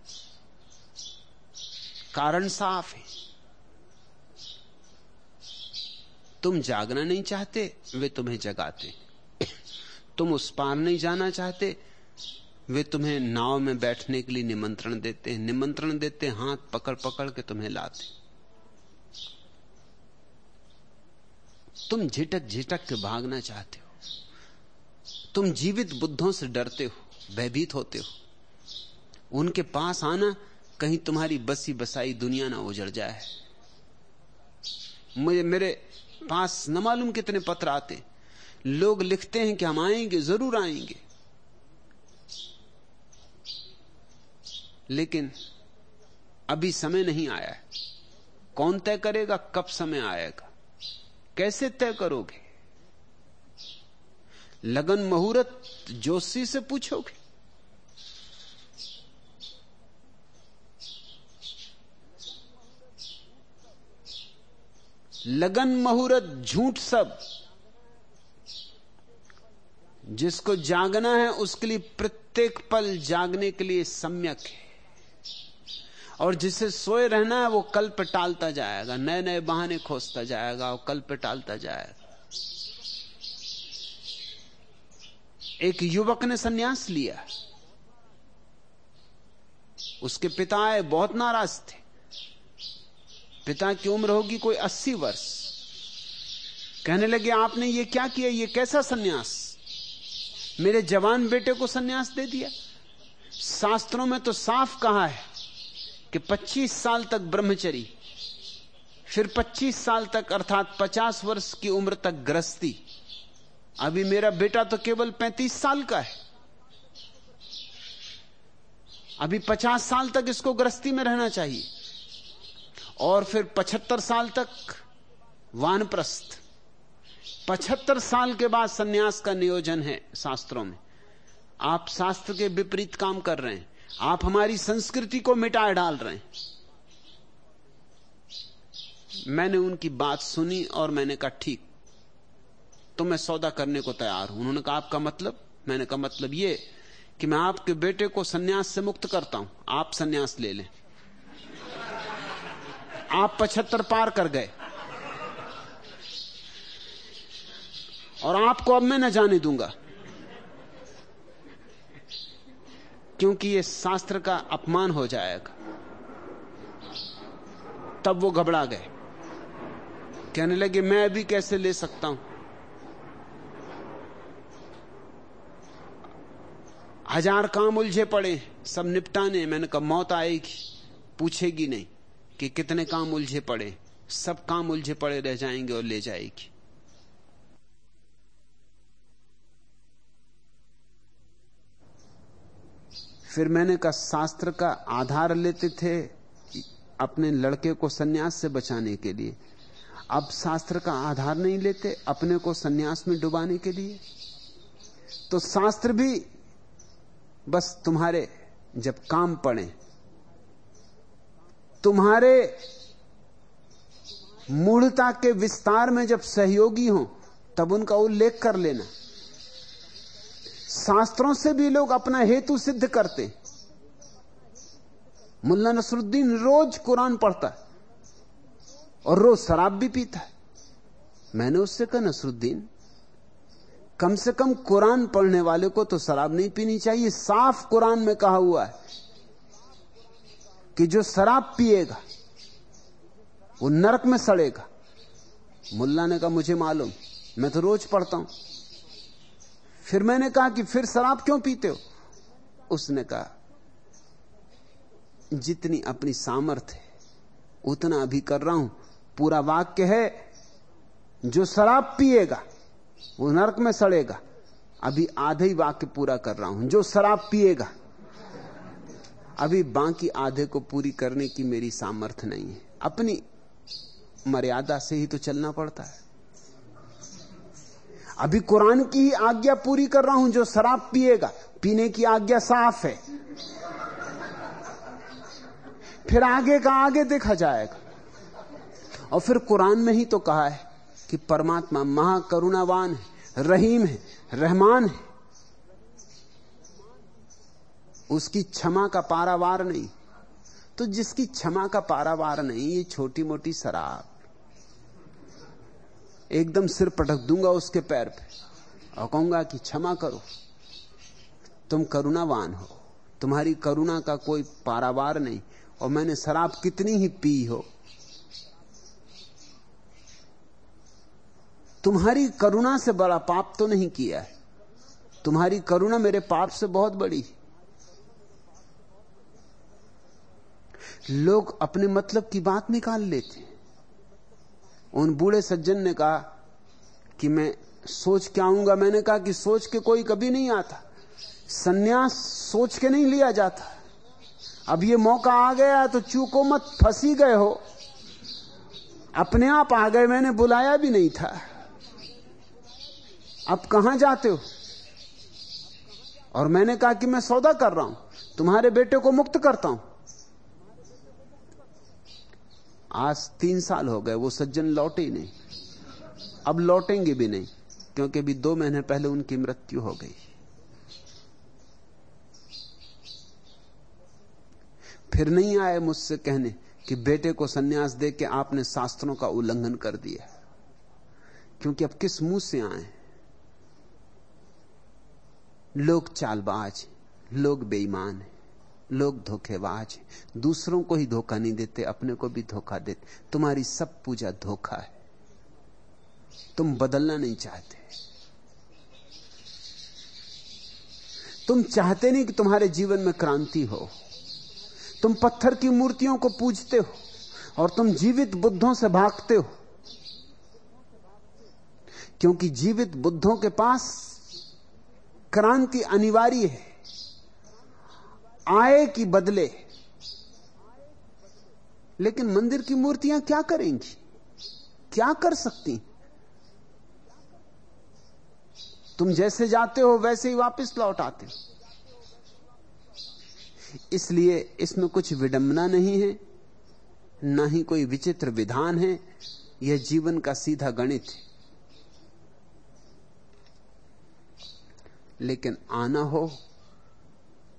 कारण साफ़ है। तुम जागना नहीं चाहते, वे तुम्हें जगाते। तुम उस पार नहीं जाना चाहते, वे तुम्हें नाव में बैठने के लिए निमंत्रण देते हैं। निमंत्रण देते हाथ पकड़ पकड़ के तुम्हें लाते तुम झिटक झिटक के भागना चाहते हो। तुम जीवित बुद्धों से डरते हो, भयभीत होते हो। उनके पास आना, कहीं तुम्हारी बसी बसाई दुनिया ना उजड़ जाए। मुझे, मेरे पास न मालूम कितने पत्र आते। लोग लिखते हैं कि हम आएँगे, ज़रूर आएँगे। लेकिन अभी समय नहीं आया है। कौन तय करेगा, कब समय आएगा? कैसे तय करोगे? लगन मुहूर्त जोशी से पूछोगे? लगन मुहूर्त झूठ सब। जिसको जागना है, उसके लिए प्रत्येक पल जागने के लिए सम्यक है। और जिसे सोए रहना है, वो कल पे टालता जाएगा नए नए बहाने खोजता जाएगा और कल पे टालता जाएगा। एक युवक ने सन्यास लिया। उसके पिता आए, बहुत नाराज़ थे। पिता की उम्र होगी कोई अस्सी वर्ष। कहने लगे, आपने ये क्या किया? ये कैसा सन्यास? मेरे जवान बेटे को सन्यास दे दिया। शास्त्रों में तो साफ़ कहा है कि 25 साल तक ब्रह्मचरी, फिर 25 साल तक अर्थात 50 वर्ष की उम्र तक ग्रस्ती। अभी मेरा बेटा तो केवल 35 साल का है। अभी 50 साल तक इसको ग्रस्ती में रहना चाहिए। और फिर 75 साल तक वानप्रस्थ। 75 साल के बाद सन्यास का नियोजन है शास्त्रों में। आप शास्त्र के विपरीत काम कर रहे हैं। आप हमारी संस्कृति को मिटा डाल रहे हैं। मैंने उनकी बात सुनी और मैंने कहा, ठीक तो मैं सौदा करने को तैयार हूँ। उन्होंने कहा, आपका मतलब? मैंने कहा मतलब ये कि मैं आपके बेटे को सन्यास से मुक्त करता हूँ। आप सन्यास ले लें। आप पचहत्तर पार कर गए। और आपको अब मैं न जाने दूँगा। क्योंकि ये शास्त्र का अपमान हो जाएगा। तब वो घबरा गए। कहने लगे, मैं अभी कैसे ले सकता हूँ? हज़ार काम उलझे पड़े, सब निपटाने। मैंने कहा, मौत आएगी। पूछेगी नहीं कि कितने काम उलझे पड़े। सब काम उलझे पड़े रह जाएँगे और ले जाएगी। फिर मैंने कहा, शास्त्र का आधार लेते थे अपने लड़के को सन्यास से बचाने के लिए। अब शास्त्र का आधार नहीं लेते अपने को सन्यास में डुबाने के लिए। तो शास्त्र भी बस तुम्हारे जब काम पड़े, तुम्हारे मूढ़ता के विस्तार में जब सहयोगी हो, तब उनका उल्लेख कर लेना। शास्त्रों से भी लोग अपना हेतु सिद्ध करते। मुल्ला नसरुद्दीन रोज कुरान पढ़ता है और रोज शराब भी पीता है। मैंने उससे कहा, नसरुद्दीन, कम से कम कुरान पढ़ने वाले को तो शराब नहीं पीनी चाहिए। साफ़ कुरान में कहा हुआ है कि जो शराब पिएगा, वो नरक में सड़ेगा। मुल्ला ने कहा, मुझे मालूम, मैं तो रोज पढ़ता हूँ। फिर मैंने कहा कि फिर शराब क्यों पीते हो? उसने कहा, जितनी अपनी सामर्थ्य है, उतना अभी कर रहा हूँ। पूरा वाक्य है, जो शराब पिएगा, वो नरक में सड़ेगा। अभी आधे ही वाक्य पूरा कर रहा हूँ, जो शराब पिएगा, अभी बाकी आधे को पूरी करने की मेरी सामर्थ्य नहीं है। अपनी मर्यादा से ही तो चलना पड़ता है। अभी कुरान की ही आज्ञा पूरी कर रहा हूँ, जो शराब पिएगा। पीने की आज्ञा साफ़ है। फिर आगे का आगे देखा जाएगा। और फिर कुरान में ही तो कहा है कि परमात्मा महाकरुणावान है, रहीम है, रहमान है। उसकी क्षमा का पारावार नहीं। तो जिसकी क्षमा का पारावार नहीं, ये छोटी मोटी शराब। एकदम सिर पटक दूँगा उसके पैर पे और कहूँगा कि क्षमा करो। तुम करुणावान हो। तुम्हारी करुणा का कोई पारावार नहीं। और मैंने शराब कितनी ही पी हो। तुम्हारी करुणा से बड़ा पाप तो नहीं किया है। तुम्हारी करुणा मेरे पाप से बहुत बड़ी लोग अपने मतलब की बात निकाल लेते उन बूढ़े सज्जन ने कहा कि मैं सोच के आऊँगा? मैंने कहा कि सोच के कोई कभी नहीं आता। सन्यास सोच के नहीं लिया जाता। अब ये मौका आ गया तो चूको मत फंसी गए हो। अपने आप आ गए, मैंने बुलाया भी नहीं था। अब कहाँ जाते हो? और मैंने कहा कि मैं सौदा कर रहा हूँ। तुम्हारे बेटे को मुक्त करता हूँ। आज तीन साल हो गए, वो सज्जन लौटे ही नहीं। अब लौटेंगे भी नहीं, क्योंकि अभी दो महीने पहले उनकी मृत्यु हो गई। फिर नहीं आए मुझसे कहने कि बेटे को सन्यास दे के आपने शास्त्रों का उल्लंघन कर दिया। क्योंकि अब किस मुँह से आए? लोग चालबाज, लोग बेईमान हैं। लोग धोखेबाज हैं। दूसरों को ही धोखा नहीं देते, अपने को भी धोखा देते। तुम्हारी सब पूजा धोखा है। तुम बदलना नहीं चाहते। तुम चाहते नहीं कि तुम्हारे जीवन में क्रांति हो। तुम पत्थर की मूर्तियों को पूजते हो और तुम जीवित बुद्धों से भागते हो। क्योंकि जीवित बुद्धों के पास क्रांति अनिवार्य है। आए कि बदले। लेकिन मंदिर की मूर्तियाँ क्या करेंगी? क्या कर सकती? तुम जैसे जाते हो, वैसे ही वापस लौट आते हो। इसलिए इसमें कुछ विडंबना नहीं है, ना ही कोई विचित्र विधान है। यह जीवन का सीधा गणित है। लेकिन आना हो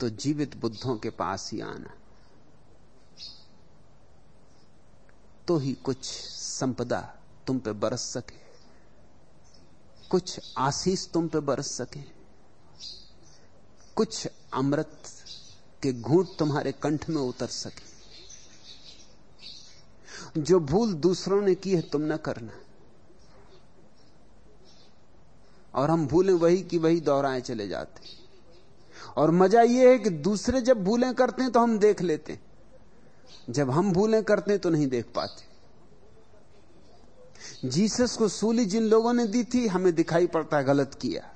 तो जीवित बुद्धों के पास ही आना। तो ही कुछ संपदा तुम पे बरस सके। कुछ आशीष तुम पे बरस सके। कुछ अमृत के घूट तुम्हारे कंठ में उतर सके। जो भूल दूसरों ने की है तुम न करना। और हम भूलें वही की वही दोहराए चले जाते। और मज़ा यह है कि दूसरे जब भूलें करते हैं तो हम देख लेते हैं। जब हम भूलें करते हैं तो नहीं देख पाते। जीसस को सूली जिन लोगों ने दी थी, हमें दिखाई पड़ता गलत किया।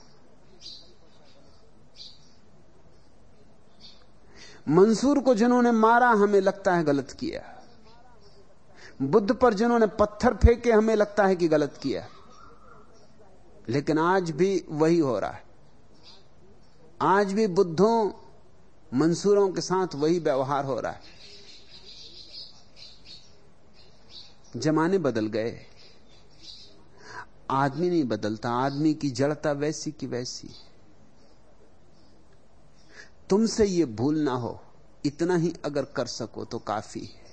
मंसूर को जिन्होंने मारा, हमें लगता है गलत किया। बुद्ध पर जिन्होंने पत्थर फेंके, हमें लगता है कि गलत किया। लेकिन आज भी वही हो रहा है। आज भी बुद्धों, मंसूरों के साथ वही व्यवहार हो रहा है। जमाने बदल गए। आदमी नहीं बदलता, आदमी की जड़ता वैसी की वैसी। तुमसे ये भूल ना हो, इतना ही अगर कर सको तो काफ़ी। है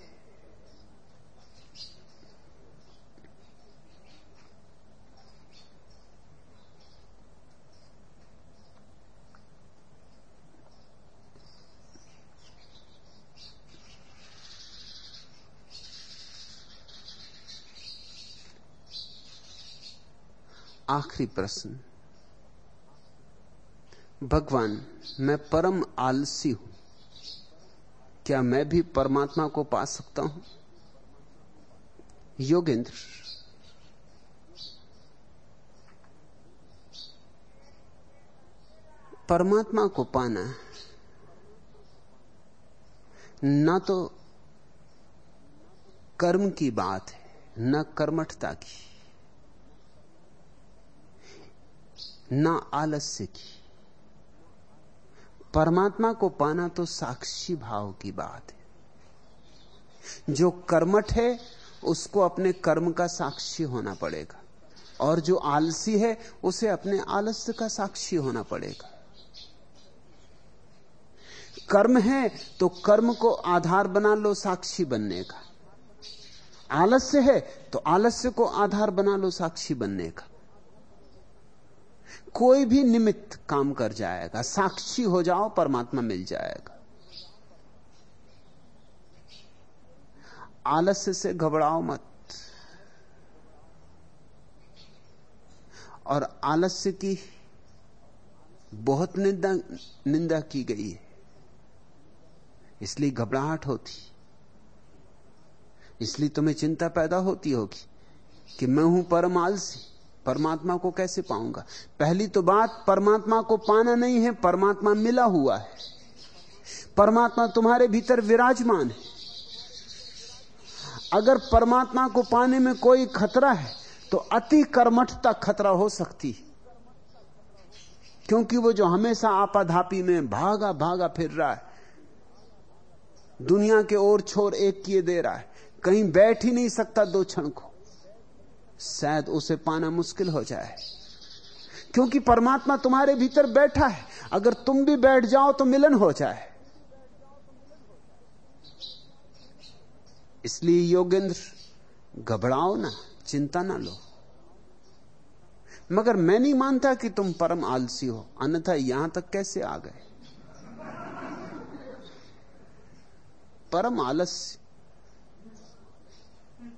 आखिरी प्रश्न। भगवान, मैं परम आलसी हूँ। क्या मैं भी परमात्मा को पा सकता हूँ? योगेंद्र। परमात्मा को पाना ना तो कर्म की बात है, न कर्मठता की। ना आलस्य की। परमात्मा को पाना तो साक्षी भाव की बात है। जो कर्मठ है, उसको अपने कर्म का साक्षी होना पड़ेगा। और जो आलसी है, उसे अपने आलस्य का साक्षी होना पड़ेगा। कर्म है तो कर्म को आधार बना लो साक्षी बनने का। आलस्य है तो आलस्य को आधार बना लो साक्षी बनने का। कोई भी निमित्त काम कर जाएगा, साक्षी हो जाओ, परमात्मा मिल जाएगा। आलस्य से घबराओ मत। और आलस्य की बहुत निंदा निंदा की गई है। इसलिए घबराहट होती। इसलिए तुम्हें चिंता पैदा होती होगी कि मैं हूँ परम आलसी। परमात्मा को कैसे पाऊँगा? पहली तो बात, परमात्मा को पाना नहीं है, परमात्मा मिला हुआ है। परमात्मा तुम्हारे भीतर विराजमान है। अगर परमात्मा को पाने में कोई खतरा है तो अति कर्मठता खतरा हो सकती है। क्योंकि वो जो हमेशा आपाधापी में भागा भागा फिर रहा है, दुनिया के ओर छोर एक किए दे रहा है, कहीं बैठ ही नहीं सकता दो क्षण को। शायद उसे पाना मुश्किल हो जाए। क्योंकि परमात्मा तुम्हारे भीतर बैठा है। अगर तुम भी बैठ जाओ तो मिलन हो जाए। इसलिए योगेंद्र, घबराओ ना, चिंता ना लो। मगर मैं नहीं मानता कि तुम परम आलसी हो। अन्यथा यहाँ तक कैसे आ गए? परम आलस्य।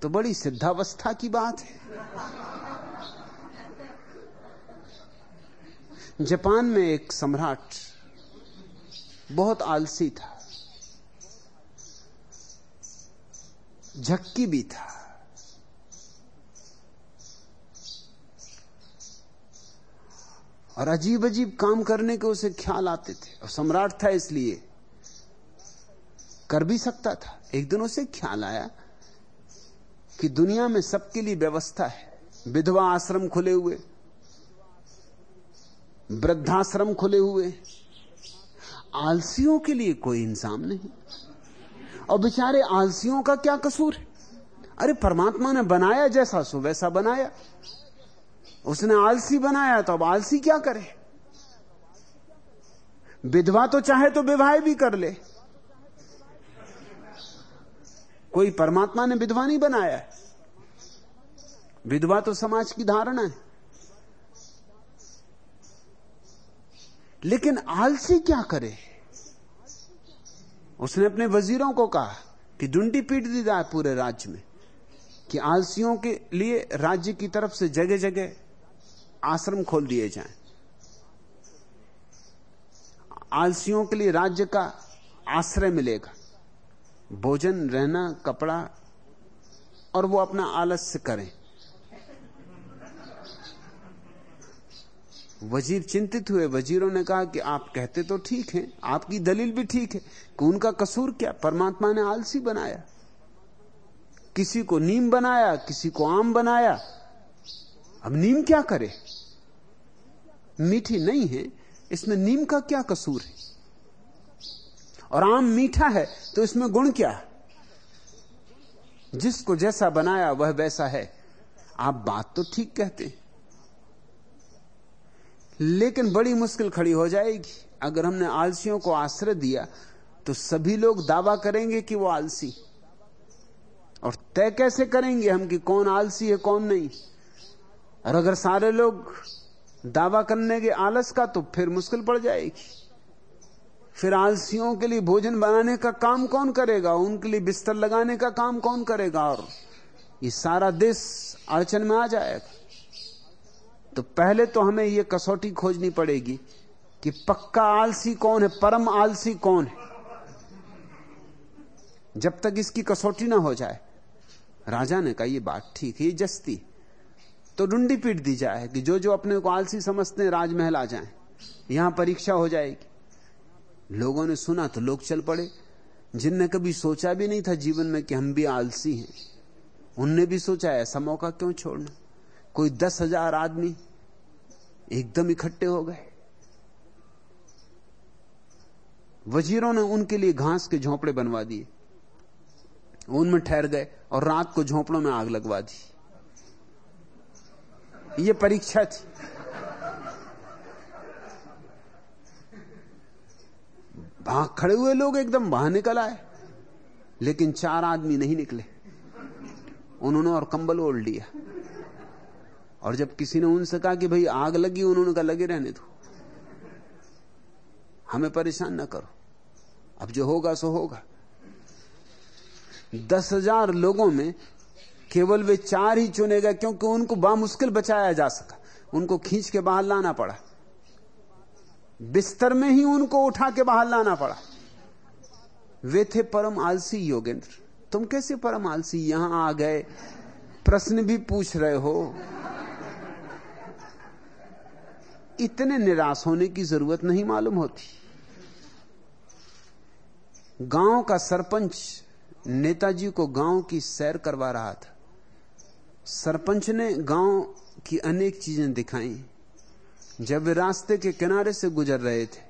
तो बड़ी सिद्धावस्था की बात है। जापान में एक सम्राट बहुत आलसी था। झक्की भी था। और अजीब अजीब काम करने के उसे ख्याल आते थे। और सम्राट था इसलिए कर भी सकता था। एक दिन उसे ख्याल आया कि दुनिया में सबके लिए व्यवस्था है। विधवा आश्रम खुले हुए, वृद्धाश्रम खुले हुए, आलसियों के लिए कोई इंतज़ाम नहीं। और बेचारे आलसियों का क्या कसूर है? अरे परमात्मा ने बनाया जैसा सो वैसा बनाया। उसने आलसी बनाया तो अब आलसी क्या करे? विधवा तो चाहे तो विवाह भी कर ले। कोई परमात्मा ने विधवा नहीं बनाया विधवा तो समाज की धारणा है। लेकिन आलसी क्या करे? उसने अपने वजीरों को कहा कि डुंडी पीट दी जाए पूरे राज्य में, कि आलसियों के लिए राज्य की तरफ़ से जगह जगह आश्रम खोल दिए जाएँ। आलसियों के लिए राज्य का आश्रय मिलेगा। भोजन, रहना, कपड़ा, और वो अपना आलस्य करें। वज़ीर चिंतित हुए, वजीरों ने कहा कि आप कहते तो ठीक हैं, आपकी दलील भी ठीक है कि उनका कसूर क्या? परमात्मा ने आलसी बनाया। किसी को नीम बनाया, किसी को आम बनाया। अब नीम क्या करे? मीठी नहीं है, इसमें नीम का क्या कसूर है? और आम मीठा है तो इसमें गुण क्या जिसको जैसा बनाया, वह वैसा है। आप बात तो ठीक कहते हैं। लेकिन बड़ी मुश्किल खड़ी हो जाएगी। अगर हमने आलसियों को आश्रय दिया तो सभी लोग दावा करेंगे कि वो आलसी। और तय कैसे करेंगे हम कि कौन आलसी है, कौन नहीं? और अगर सारे लोग दावा करने के आलस का तो फिर मुश्किल पड़ जाएगी। फिर आलसियों के लिए भोजन बनाने का काम कौन करेगा? उनके लिए बिस्तर लगाने का काम कौन करेगा? और ये सारा देश अड़चन में आ जाएगा। तो पहले तो हमें ये कसौटी खोजनी पड़ेगी कि पक्का आलसी कौन है, परम आलसी कौन है? जब तक इसकी कसौटी ना हो जाए। राजा ने कहा यह बात ठीक है, ये जस्ती। तो डुंडी पीट दी जाए कि जो जो अपने को आलसी समझते हैं, राजमहल आ जाए। यहाँ परीक्षा हो जाएगी। लोगों ने सुना तो लोग चल पड़े। जिनने कभी सोचा भी नहीं था जीवन में कि हम भी आलसी हैं, उनने भी सोचा, ऐसा मौका क्यों छोड़ना? कोई दस हज़ार आदमी एकदम इकट्ठे हो गए। वजीरों ने उनके लिए घास के झोंपड़े बनवा दिए। उनमें ठहर गए और रात को झोंपड़ों में आग लगवा दी। ये परीक्षा थी। भाग खड़े हुए लोग एकदम बाहर निकल आए, लेकिन चार आदमी नहीं निकले। उन्होंने और कंबल ओढ़ लिया। और जब किसी ने उनसे कहा कि भाई आग लगी, उन्होंने कहा, लगे रहने दो। हमें परेशान ना करो। अब जो होगा, सो होगा। दस हज़ार लोगों में केवल वे चार ही चुने गए, क्योंकि उनको बामुश्किल बचाया जा सका। उनको खींच के बाहर लाना पड़ा। बिस्तर में ही उनको उठा के बाहर लाना पड़ा। वे थे परम आलसी योगेंद्र। तुम कैसे परम आलसी यहाँ आ गए? प्रश्न भी पूछ रहे हो। इतने निराश होने की ज़रूरत नहीं मालूम होती। गाँव का सरपंच नेताजी को गाँव की सैर करवा रहा था। सरपंच ने गाँव की अनेक चीज़ें दिखाई। जब वे रास्ते के किनारे से गुजर रहे थे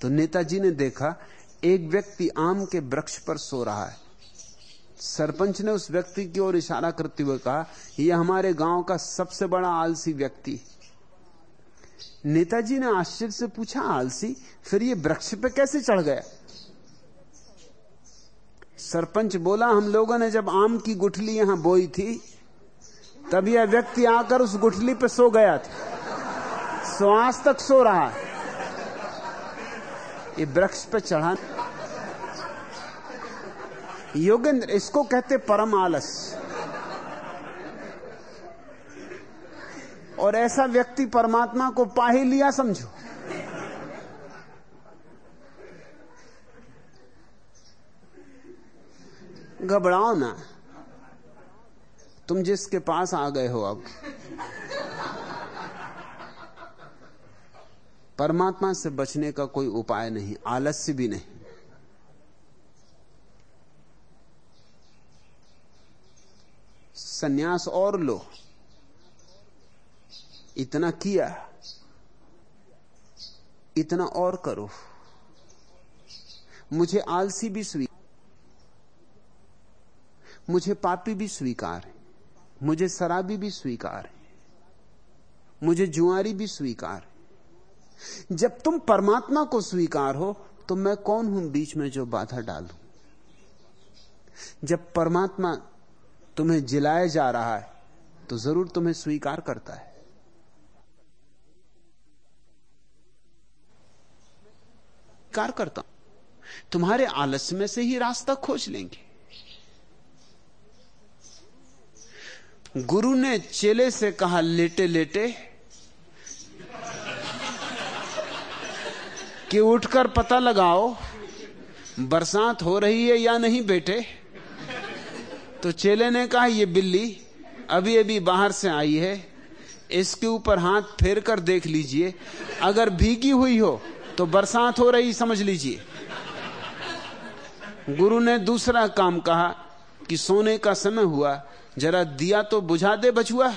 तो नेताजी ने देखा एक व्यक्ति आम के वृक्ष पर सो रहा है। सरपंच ने उस व्यक्ति की ओर इशारा करते हुए कहा, यह हमारे गाँव का सबसे बड़ा आलसी व्यक्ति नेताजी ने आश्चर्य से पूछा, आलसी, फिर ये वृक्ष पे कैसे चढ़ गया? सरपंच बोला, हम लोगों ने जब आम की गुठली यहाँ बोई थी, तब यह व्यक्ति आकर उस गुठली पे सो गया था। सो आज तक सो रहा है। ये वृक्ष पे चढ़ा। योगेंद्र, इसको कहते परम आलस। और ऐसा व्यक्ति परमात्मा को पा ही लिया, समझो। घबराओ ना। तुम जिसके पास आ गए हो अब। परमात्मा से बचने का कोई उपाय नहीं, आलस्य भी नहीं। सन्यास और लो। इतना किया, इतना और करो। मुझे आलसी भी स्वीकार मुझे पापी भी स्वीकार है, मुझे शराबी भी स्वीकार है, मुझे जुआरी भी स्वीकार है। जब तुम परमात्मा को स्वीकार हो तो मैं कौन हूँ बीच में जो बाधा डालू जब परमात्मा तुम्हें जिलाया जा रहा है तो ज़रूर तुम्हें स्वीकार करता है। कार करता तुम्हारे आलस्य में से ही रास्ता खोज लेंगे। गुरु ने चेले से कहा, लेटे लेटे कि उठकर पता लगाओ, बरसात हो रही है या नहीं बेटे? तो चेले ने कहा, ये बिल्ली अभी अभी बाहर से आई है, इसके ऊपर हाथ फेर कर देख लीजिए। अगर भीगी हुई हो तो बरसात हो रही, समझ लीजिए। गुरु ने दूसरा काम कहा कि सोने का समय हुआ, जरा दिया तो बुझा दे बचुआ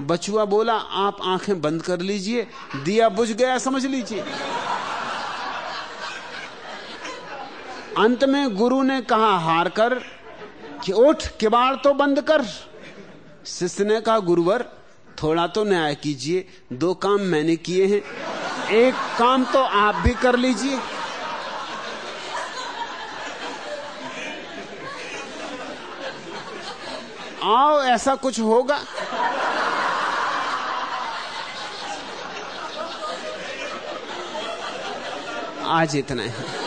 बचुआ बोला, आप आँखें बंद कर लीजिए, दिया बुझ गया, समझ लीजिए। अंत में गुरु ने कहा, हार कर, कि उठ, किबाड़ तो बंद कर। शिष्य ने कहा, गुरुवर, थोड़ा तो न्याय कीजिए, दो काम मैंने किए हैं, एक काम तो आप भी कर लीजिए। आओ, ऐसा कुछ होगा? आज इतना है।